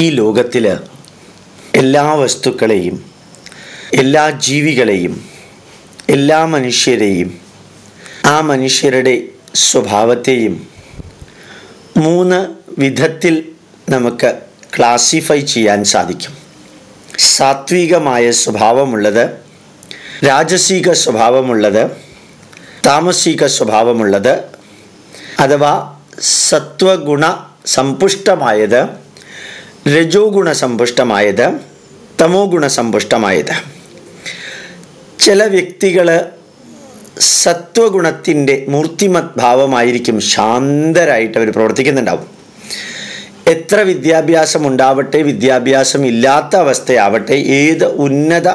ഈ ലോകത്തിൽ എല്ലാ വസ്തുക്കളെയും എല്ലാ ജീവികളെയും എല്ലാ മനുഷ്യരെയും ആ മനുഷ്യരുടെ സ്വഭാവത്തെയും മൂന്ന് വിധത്തിൽ നമുക്ക് ക്ലാസിഫൈ ചെയ്യാൻ സാധിക്കും. സാത്വികമായ സ്വഭാവമുള്ളത് രാജസിക സ്വഭാവമുള്ളത് താമസിക സ്വഭാവമുള്ളത് അഥവാ സത്വഗുണ സമ്പുഷ്ടമായത് രജോ ഗുണസമ്പുഷ്ടമായത് തമോ ഗുണ സമ്പുഷ്ടമായത് ചില വ്യക്തികൾ സത്വഗുണത്തിന്റെ മൂർത്തിമത് ഭാവമായിരിക്കും ശാന്തരായിട്ട് അവർ പ്രവർത്തിക്കുന്നുണ്ടാവും. എത്ര വിദ്യാഭ്യാസം ഉണ്ടാവട്ടെ വിദ്യാഭ്യാസം ഇല്ലാത്ത അവസ്ഥയാവട്ടെ ഏത് ഉന്നത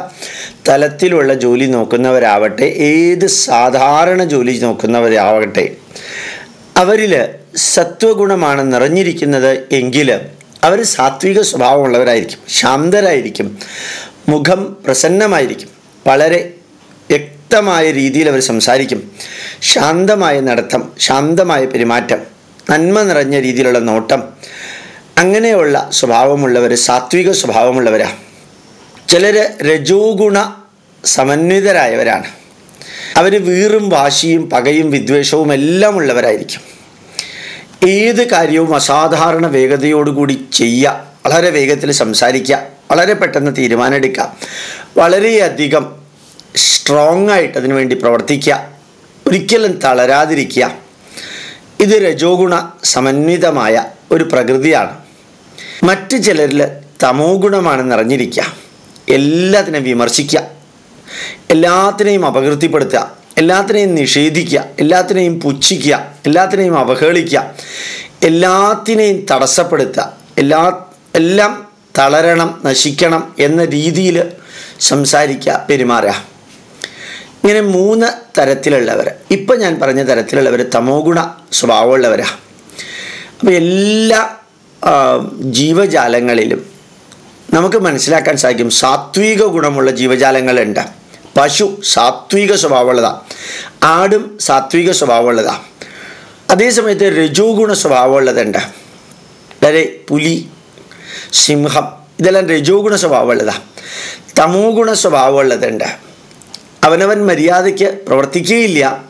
തലത്തിലുള്ള ജോലി നോക്കുന്നവരാവട്ടെ ഏത് സാധാരണ ജോലി നോക്കുന്നവരാവട്ടെ അവരിൽ സത്വഗുണമാണ് നിറഞ്ഞിരിക്കുന്നത് എങ്കിൽ അവർ സാത്വിക സ്വഭാവമുള്ളവരായിരിക്കും. ശാന്തരായിരിക്കും. മുഖം പ്രസന്നമായിരിക്കും. വളരെ വ്യക്തമായ രീതിയിൽ അവർ സംസാരിക്കും. ശാന്തമായ നടത്തം ശാന്തമായ പെരുമാറ്റം നന്മ നിറഞ്ഞ രീതിയിലുള്ള നോട്ടം അങ്ങനെയുള്ള സ്വഭാവമുള്ളവർ സാത്വിക സ്വഭാവമുള്ളവരാണ് ചിലർ രജോഗുണ സമന്വിതരായവരാണ്. അവർ വീറും വാശിയും പകയും വിദ്വേഷവും എല്ലാം ഉള്ളവരായിരിക്കും. ഏത് കാര്യവും അസാധാരണ വേഗതയോടുകൂടി ചെയ്യുക വളരെ വേഗത്തിൽ സംസാരിക്കുക വളരെ പെട്ടെന്ന് തീരുമാനമെടുക്കുക വളരെയധികം സ്ട്രോങ് ആയിട്ട് അതിനു വേണ്ടി പ്രവർത്തിക്കുക ഒരിക്കലും തളരാതിരിക്കുക ഇത് രജോഗുണ സമന്വിതമായ ഒരു പ്രകൃതിയാണ്. മറ്റ് ചിലരിൽ തമോ ഗുണമാണ് നിറഞ്ഞിരിക്കുക എല്ലാത്തിനെയും വിമർശിക്കുക എല്ലാത്തിനെയും അപകീർത്തിപ്പെടുത്തുക എല്ലാത്തിനെയും നിഷേധിക്കുക എല്ലാത്തിനെയും പുച്ഛിക്കുക എല്ലാത്തിനെയും അവഹേളിക്കുക എല്ലാത്തിനെയും തടസ്സപ്പെടുത്തുക എല്ലാ എല്ലാം തളരണം നശിക്കണം എന്ന രീതിയിൽ സംസാരിക്കുക പെരുമാറുക. ഇങ്ങനെ മൂന്ന് തരത്തിലുള്ളവർ ഇപ്പം ഞാൻ പറഞ്ഞ തരത്തിലുള്ളവർ തമോ ഗുണ സ്വഭാവമുള്ളവരാണ് അപ്പോൾ എല്ലാ ജീവജാലങ്ങളിലും നമുക്ക് മനസ്സിലാക്കാൻ സാധിക്കും സാത്വിക ഗുണമുള്ള ജീവജാലങ്ങളുണ്ട്. പശു സാത്വിക സ്വഭാവമുള്ളതാണ് ആടും സാത്വിക സ്വഭാവമുള്ളതാണ് അതേസമയത്ത് രജോ ഗുണ സ്വഭാവമുള്ളതുണ്ട്. വളരെ പുലി സിംഹം ഇതെല്ലാം രജോ ഗുണ സ്വഭാവമുള്ളതാണ് തമോ ഗുണ സ്വഭാവമുള്ളതുണ്ട്. അവനവൻ മര്യാദയ്ക്ക് പ്രവർത്തിക്കുകയില്ല.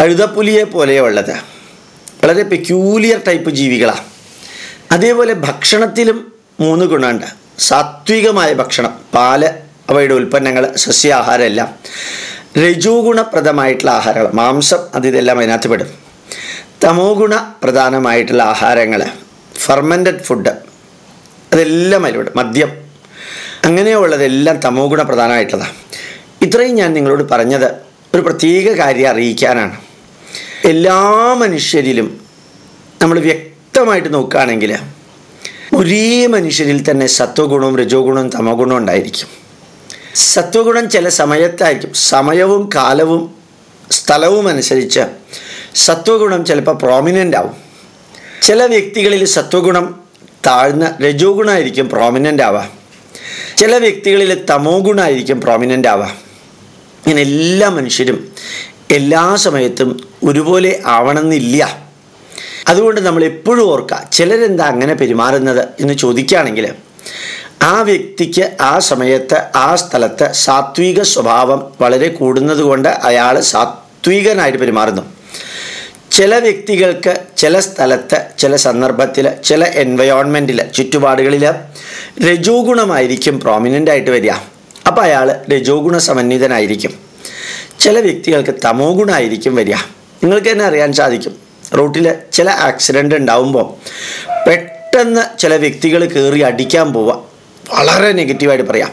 കഴുതപ്പുലിയെ പോലെയുള്ളത്. വളരെ പെക്യൂലിയർ ടൈപ്പ് ജീവികളാണ് അതേപോലെ ഭക്ഷണത്തിലും മൂന്ന് ഗുണമുണ്ട്. സാത്വികമായ ഭക്ഷണം പാൽ അവയുടെ ഉൽപ്പന്നങ്ങൾ സസ്യാഹാരം എല്ലാം രജോഗുണപ്രദമായിട്ടുള്ള ആഹാരങ്ങൾ മാംസം അത് ഇതെല്ലാം അതിനകത്ത് പെടും. തമോ ഗുണ പ്രധാനമായിട്ടുള്ള ആഹാരങ്ങൾ ഫർമന്റഡ് ഫുഡ് അതെല്ലാം അതിലൂടെ മദ്യം. അങ്ങനെയുള്ളതെല്ലാം തമോ ഗുണ പ്രധാനമായിട്ടുള്ളതാണ് ഇത്രയും ഞാൻ നിങ്ങളോട് പറഞ്ഞത് ഒരു പ്രത്യേക കാര്യം അറിയിക്കാനാണ്. എല്ലാ മനുഷ്യരിലും നമ്മൾ വ്യക്തമായിട്ട് നോക്കുകയാണെങ്കിൽ ഒരേ മനുഷ്യരിൽ തന്നെ സത്വഗുണവും രജോ ഗുണവും തമോ ഗുണവും ഉണ്ടായിരിക്കും. സത്വഗുണം ചില സമയത്തായിരിക്കും. സമയവും കാലവും സ്ഥലവും അനുസരിച്ച് സത്വഗുണം ചിലപ്പോൾ പ്രോമിനന്റ് ആവും. ചില വ്യക്തികളിൽ സത്വഗുണം താഴ്ന്ന രജോ ഗുണമായിരിക്കും പ്രോമിനന്റ് ആവുക. ചില വ്യക്തികളിൽ തമോ ഗുണമായിരിക്കും പ്രോമിനന്റ് ആവുക. ഇങ്ങനെ എല്ലാ മനുഷ്യരും എല്ലാ സമയത്തും ഒരുപോലെ ആവണമെന്നില്ല. അതുകൊണ്ട് നമ്മൾ എപ്പോഴും ഓർക്കുക ചിലരെന്താ അങ്ങനെ പെരുമാറുന്നത് എന്ന് ചോദിക്കുകയാണെങ്കിൽ ആ വ്യക്തിക്ക് ആ സമയത്ത് ആ സ്ഥലത്ത് സാത്വിക സ്വഭാവം വളരെ കൂടുന്നത് കൊണ്ട് അയാൾ സാത്വികനായിട്ട് പെരുമാറുന്നു. ചില വ്യക്തികൾക്ക് ചില സ്ഥലത്ത് ചില സന്ദർഭത്തിൽ ചില എൻവയോൺമെന്റിൽ ചുറ്റുപാടുകളിൽ രജോ ഗുണമായിരിക്കും പ്രോമിനന്റ് ആയിട്ട് വരിക. അപ്പോൾ അയാൾ രജോ ഗുണ ചില വ്യക്തികൾക്ക് തമോ ഗുണമായിരിക്കും വരിക. നിങ്ങൾക്ക് തന്നെ അറിയാൻ സാധിക്കും. റൂട്ടിൽ ചില ആക്സിഡന്റ് ഉണ്ടാവുമ്പോൾ പെട്ടെന്ന് ചില വ്യക്തികൾ കയറി അടിക്കാൻ പോവുക. വളരെ നെഗറ്റീവായിട്ട് പറയാം.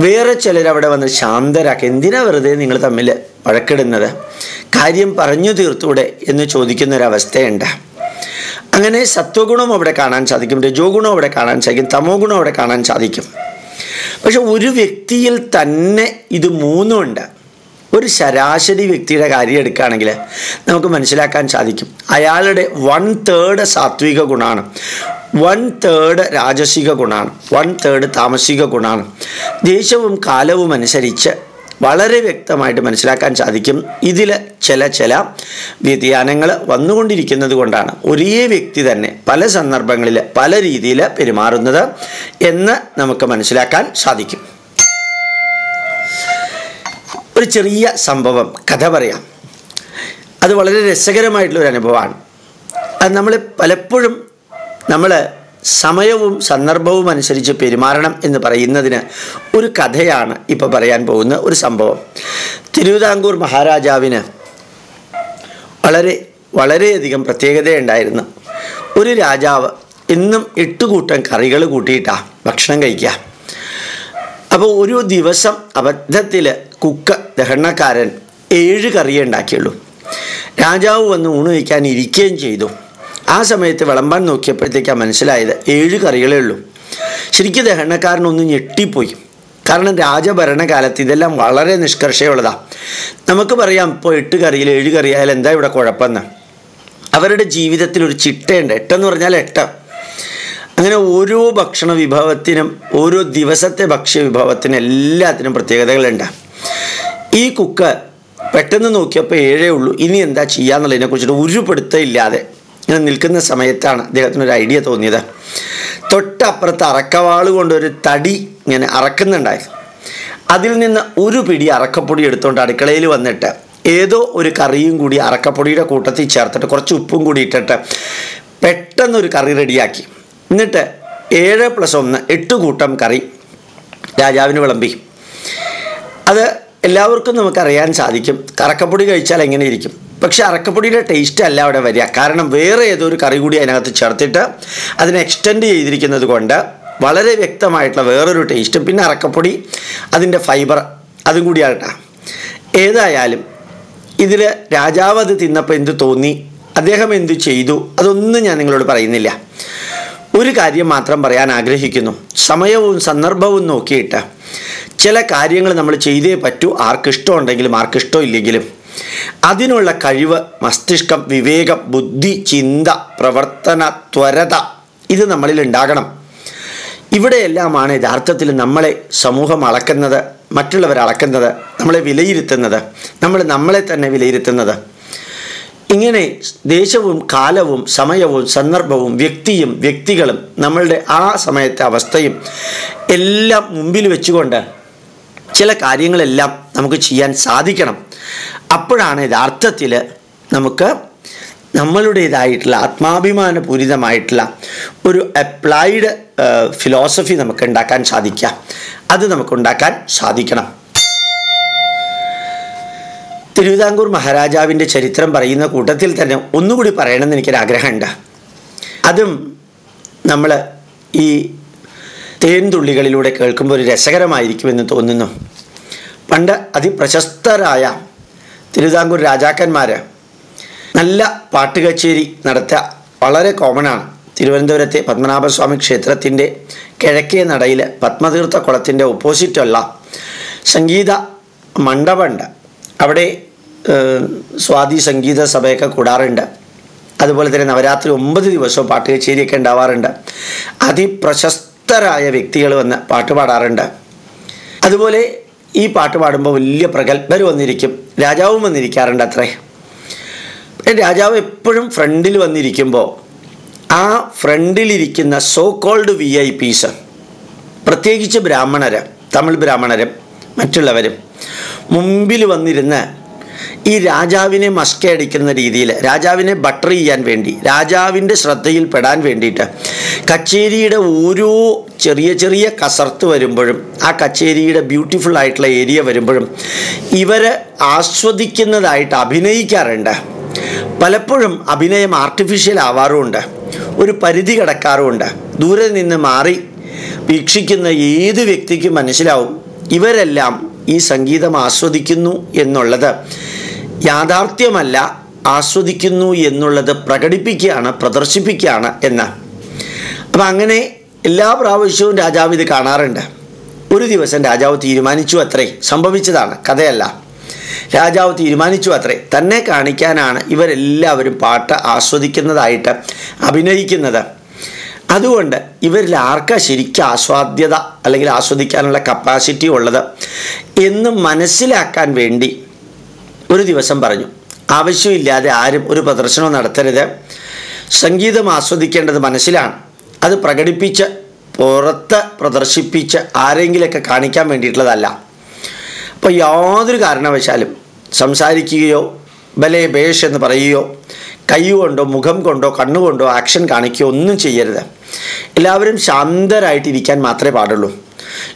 വേറെ ചിലരവിടെ വന്ന് ശാന്തരാക്കി എന്തിനാ വെറുതെ നിങ്ങൾ തമ്മിൽ വഴക്കിടുന്നത്? കാര്യം പറഞ്ഞു തീർത്തൂടെ എന്ന് ചോദിക്കുന്ന ചോദിക്കുന്നൊരവസ്ഥയുണ്ട്. അങ്ങനെ സത്വഗുണം അവിടെ കാണാൻ സാധിക്കും രജോ ഗുണം അവിടെ കാണാൻ സാധിക്കും തമോ ഗുണം അവിടെ കാണാൻ സാധിക്കും. പക്ഷെ ഒരു വ്യക്തിയിൽ തന്നെ ഇത് മൂന്നുമുണ്ട് ഒരു ശരാശരി വ്യക്തിയുടെ കാര്യം എടുക്കുകയാണെങ്കിൽ നമുക്ക് മനസ്സിലാക്കാൻ സാധിക്കും. അയാളുടെ വൺ തേർഡ് സാത്വിക ഗുണമാണ് വൺ തേർഡ് രാജസിക ഗുണമാണ് വൺ തേർഡ് താമസിക ഗുണമാണ് ദേശവും കാലവും അനുസരിച്ച് വളരെ വ്യക്തമായിട്ട് മനസ്സിലാക്കാൻ സാധിക്കും. ഇതിൽ ചില ചില വ്യതിയാനങ്ങൾ വന്നുകൊണ്ടിരിക്കുന്നത് കൊണ്ടാണ്. ഒരേ വ്യക്തി തന്നെ പല സന്ദർഭങ്ങളിൽ പല രീതിയിൽ പെരുമാറുന്നത് എന്ന് നമുക്ക് മനസ്സിലാക്കാൻ സാധിക്കും. ഒരു ചെറിയ സംഭവം കഥ പറയാം. അത് വളരെ രസകരമായിട്ടുള്ളൊരു അനുഭവമാണ് അത് നമ്മൾ പലപ്പോഴും നമ്മൾ സമയവും സന്ദർഭവും അനുസരിച്ച് പെരുമാറണം എന്ന് പറയുന്നതിന് ഒരു കഥയാണ് ഇപ്പോൾ പറയാൻ പോകുന്ന ഒരു സംഭവം. തിരുവിതാംകൂർ മഹാരാജാവിന് വളരെ വളരെയധികം പ്രത്യേകതയുണ്ടായിരുന്നു. ഒരു രാജാവ് എന്നും എട്ടുകൂട്ടം കറികൾ കൂട്ടിയിട്ടാണ് ഭക്ഷണം കഴിക്കുക അപ്പോൾ ഒരു ദിവസം അബദ്ധത്തിൽ കുക്ക് ദഹണക്കാരൻ ഏഴ് കറിയേ ഉണ്ടാക്കിയുള്ളൂ. രാജാവ് വന്ന് ഊണ് വയ്ക്കാൻ ചെയ്തു. ആ സമയത്ത് വിളമ്പാൻ നോക്കിയപ്പോഴത്തേക്കാണ് മനസ്സിലായത് ഏഴ് കറികളേ ഉള്ളൂ. ശരിക്കും ദഹനക്കാരനൊന്ന് ഞെട്ടിപ്പോയി. കാരണം രാജഭരണകാലത്ത് ഇതെല്ലാം വളരെ നിഷ്കർഷയുള്ളതാണ് നമുക്ക് പറയാം ഇപ്പോൾ എട്ട് കറിയിൽ ഏഴ് കറി ആയാലും എന്താ ഇവിടെ കുഴപ്പമെന്ന്? അവരുടെ ജീവിതത്തിൽ ഒരു ചിട്ടയുണ്ട്. എട്ടെന്ന് പറഞ്ഞാൽ എട്ട്. അങ്ങനെ ഓരോ ഭക്ഷണ വിഭവത്തിനും ഓരോ ദിവസത്തെ ഭക്ഷ്യ വിഭവത്തിനും എല്ലാത്തിനും പ്രത്യേകതകളുണ്ട്. ഈ കുക്ക് പെട്ടെന്ന് നോക്കിയപ്പോൾ ഏഴേ ഉള്ളൂ. ഇനി എന്താ ചെയ്യാന്നുള്ളതിനെ കുറിച്ചിട്ട് ഒരു പിടുത്തമില്ലാതെ ഇങ്ങനെ നിൽക്കുന്ന സമയത്താണ് അദ്ദേഹത്തിന് ഒരു ഐഡിയ തോന്നിയത്. തൊട്ടപ്പുറത്ത് അറക്കവാൾ കൊണ്ടൊരു തടി ഇങ്ങനെ അറക്കുന്നുണ്ടായിരുന്നു അതിൽ നിന്ന് ഒരു പിടി അറക്കപ്പൊടി എടുത്തുകൊണ്ട് അടുക്കളയിൽ വന്നിട്ട് ഏതോ ഒരു കറിയും കൂടി അറക്കപ്പൊടിയുടെ കൂട്ടത്തിൽ ചേർത്തിട്ട് കുറച്ച് ഉപ്പും കൂടി ഇട്ടിട്ട് പെട്ടെന്നൊരു കറി റെഡിയാക്കി. എന്നിട്ട് ഏഴ് പ്ലസ് ഒന്ന് എട്ട് കൂട്ടം കറി രാജാവിന് വിളമ്പി. അത് എല്ലാവർക്കും നമുക്കറിയാൻ സാധിക്കും. കറക്കപ്പൊടി കഴിച്ചാൽ എങ്ങനെ ഇരിക്കും? പക്ഷെ അറക്കപ്പൊടിയുടെ ടേസ്റ്റ് അല്ല അവിടെ വരിക. കാരണം വേറെ ഏതോ ഒരു കറി കൂടി അതിനകത്ത് ചേർത്തിട്ട് അതിനെ എക്സ്റ്റെൻഡ് ചെയ്തിരിക്കുന്നത് കൊണ്ട് വളരെ വ്യക്തമായിട്ടുള്ള വേറൊരു ടേസ്റ്റും പിന്നെ അറക്കപ്പൊടി അതിന്റെ ഫൈബർ അതും കൂടിയാകട്ടെ ഏതായാലും ഇതിൽ രാജാവ് അത് തിന്നപ്പോൾ എന്ത് തോന്നി? അദ്ദേഹം എന്ത് ചെയ്തു? അതൊന്നും ഞാൻ നിങ്ങളോട് പറയുന്നില്ല. ഒരു കാര്യം മാത്രം പറയാൻ ആഗ്രഹിക്കുന്നു. സമയവും സന്ദർഭവും നോക്കിയിട്ട് ചില കാര്യങ്ങൾ നമ്മൾ ചെയ്തേ പറ്റൂ. ആർക്കിഷ്ടമുണ്ടെങ്കിലും ആർക്കിഷ്ടം ഇല്ലെങ്കിലും അതിനുള്ള കഴിവ് മസ്തിഷ്കം വിവേകം ബുദ്ധി ചിന്ത പ്രവർത്തന ത്വരത ഇത് നമ്മളിൽ ഉണ്ടാകണം. ഇവിടെയെല്ലാമാണ് യഥാർത്ഥത്തിൽ നമ്മളെ സമൂഹം അളക്കുന്നത് മറ്റുള്ളവർ അളക്കുന്നത് നമ്മളെ വിലയിരുത്തുന്നത് നമ്മൾ നമ്മളെ തന്നെ വിലയിരുത്തുന്നത്. ഇങ്ങനെ ദേശവും കാലവും സമയവും സന്ദർഭവും വ്യക്തിയും വ്യക്തികളും നമ്മളുടെ ആ സമയത്തെ അവസ്ഥയും എല്ലാം മുമ്പിൽ വെച്ചുകൊണ്ട് ചില കാര്യങ്ങളെല്ലാം നമുക്ക് ചെയ്യാൻ സാധിക്കണം. അപ്പോഴാണ് യഥാർത്ഥത്തിൽ നമുക്ക് നമ്മളുടേതായിട്ടുള്ള ആത്മാഭിമാനപൂരിതമായിട്ടുള്ള ഒരു അപ്ലൈഡ് ഫിലോസഫി നമുക്ക് ഉണ്ടാക്കാൻ സാധിക്കുക. അത് നമുക്കുണ്ടാക്കാൻ സാധിക്കണം. തിരുവിതാംകൂർ മഹാരാജാവിന്റെ ചരിത്രം പറയുന്ന കൂട്ടത്തിൽ തന്നെ ഒന്നുകൂടി പറയണമെന്ന് എനിക്കൊരാഗ്രഹമുണ്ട്. അതും നമ്മൾ ഈ തേൻതുള്ളികളിലൂടെ കേൾക്കുമ്പോൾ ഒരു രസകരമായിരിക്കുമെന്ന് തോന്നുന്നു. പണ്ട് അതിപ്രശസ്തരായ തിരുവിതാംകൂർ രാജാക്കന്മാർ നല്ല പാട്ട് കച്ചേരി നടത്തുക വളരെ കോമണാണ് തിരുവനന്തപുരത്തെ പത്മനാഭസ്വാമി ക്ഷേത്രത്തിന്റെ കിഴക്കേ നടയിൽ പത്മതീർത്ഥ കുളത്തിന്റെ ഓപ്പോസിറ്റുള്ള സംഗീത മണ്ഡപമുണ്ട്. അവിടെ സ്വാതി സംഗീത സഭയൊക്കെ കൂടാറുണ്ട്. അതുപോലെ തന്നെ നവരാത്രി ഒമ്പത് ദിവസവും പാട്ട് കച്ചേരിയൊക്കെ ഉണ്ടാവാറുണ്ട്. അതിപ്രശസ്തരായ വ്യക്തികൾ വന്ന് പാട്ട് പാടാറുണ്ട്. അതുപോലെ ഈ പാട്ട് പാടുമ്പോൾ വലിയ പ്രഗത്ഭർ വന്നിരിക്കും. രാജാവും വന്നിരിക്കാറുണ്ട് അത്രേ. രാജാവ് എപ്പോഴും ഫ്രണ്ടിൽ വന്നിരിക്കുമ്പോൾ ആ ഫ്രണ്ടിലിരിക്കുന്ന so called V I Ps പ്രത്യേകിച്ച് ബ്രാഹ്മണര് തമിഴ് ബ്രാഹ്മണരും മറ്റുള്ളവരും മുമ്പിൽ വന്നിരുന്ന് ഈ രാജാവിനെ മസ്കയടിക്കുന്ന രീതിയിൽ രാജാവിനെ ബട്ടർ ചെയ്യാൻ വേണ്ടി രാജാവിന്റെ ശ്രദ്ധയിൽ പെടാൻ വേണ്ടിയിട്ട് കച്ചേരിയുടെ ഓരോ ചെറിയ ചെറിയ കസർത്ത് വരുമ്പോഴും ആ കച്ചേരിയുടെ ബ്യൂട്ടിഫുൾ ആയിട്ടുള്ള ഏരിയ വരുമ്പോഴും ഇവർ ആസ്വദിക്കുന്നതായിട്ട് അഭിനയിക്കാറുണ്ട്. പലപ്പോഴും അഭിനയം ആർട്ടിഫിഷ്യൽ ആവാറുമുണ്ട്. ഒരു പരിധി കടക്കാറുമുണ്ട്. ദൂരെ നിന്ന് മാറി വീക്ഷിക്കുന്ന ഏത് വ്യക്തിക്കും മനസ്സിലാവും ഇവരെല്ലാം ഈ സംഗീതം ആസ്വദിക്കുന്നു എന്നുള്ളത്. യാഥാർത്ഥ്യമല്ല ആസ്വദിക്കുന്നു എന്നുള്ളത് പ്രകടിപ്പിക്കുകയാണ് പ്രദർശിപ്പിക്കുകയാണ് എന്ന്. അപ്പം അങ്ങനെ എല്ലാ പ്രാവശ്യവും രാജാവ് ഇത് കാണാറുണ്ട്. ഒരു ദിവസം രാജാവ് തീരുമാനിച്ചു അത്രേ. സംഭവിച്ചതാണ്. കഥയല്ല. രാജാവ് തീരുമാനിച്ചു അത്രേ. തന്നെ കാണിക്കാനാണ് ഇവരെല്ലാവരും പാട്ട് ആസ്വദിക്കുന്നതായിട്ട് അഭിനയിക്കുന്നത്. അതുകൊണ്ട് ഇവരിൽ ആർക്കാ ശരിക്കും ആസ്വാദ്യത അല്ലെങ്കിൽ ആസ്വദിക്കാനുള്ള കപ്പാസിറ്റി ഉള്ളത് എന്ന് മനസ്സിലാക്കാൻ വേണ്ടി ഒരു ദിവസം പറഞ്ഞു. ആവശ്യമില്ലാതെ ആരും ഒരു പ്രദർശനം നടത്തരുത്. സംഗീതം ആസ്വദിക്കേണ്ടത് മനസ്സിലാണ്. അത് പ്രകടിപ്പിച്ച് പുറത്ത് പ്രദർശിപ്പിച്ച് ആരെങ്കിലൊക്കെ കാണിക്കാൻ വേണ്ടിയിട്ടുള്ളതല്ല. അപ്പോൾ യാതൊരു കാരണവശാലും സംസാരിക്കുകയോ ബലേ ബേഷ് എന്ന് പറയുകയോ കൈ കൊണ്ടോ മുഖം കൊണ്ടോ കണ്ണുകൊണ്ടോ ആക്ഷൻ കാണിക്കുകയോ ഒന്നും ചെയ്യരുത്. എല്ലാവരും ശാന്തരായിട്ടിരിക്കാൻ മാത്രമേ പാടുള്ളൂ.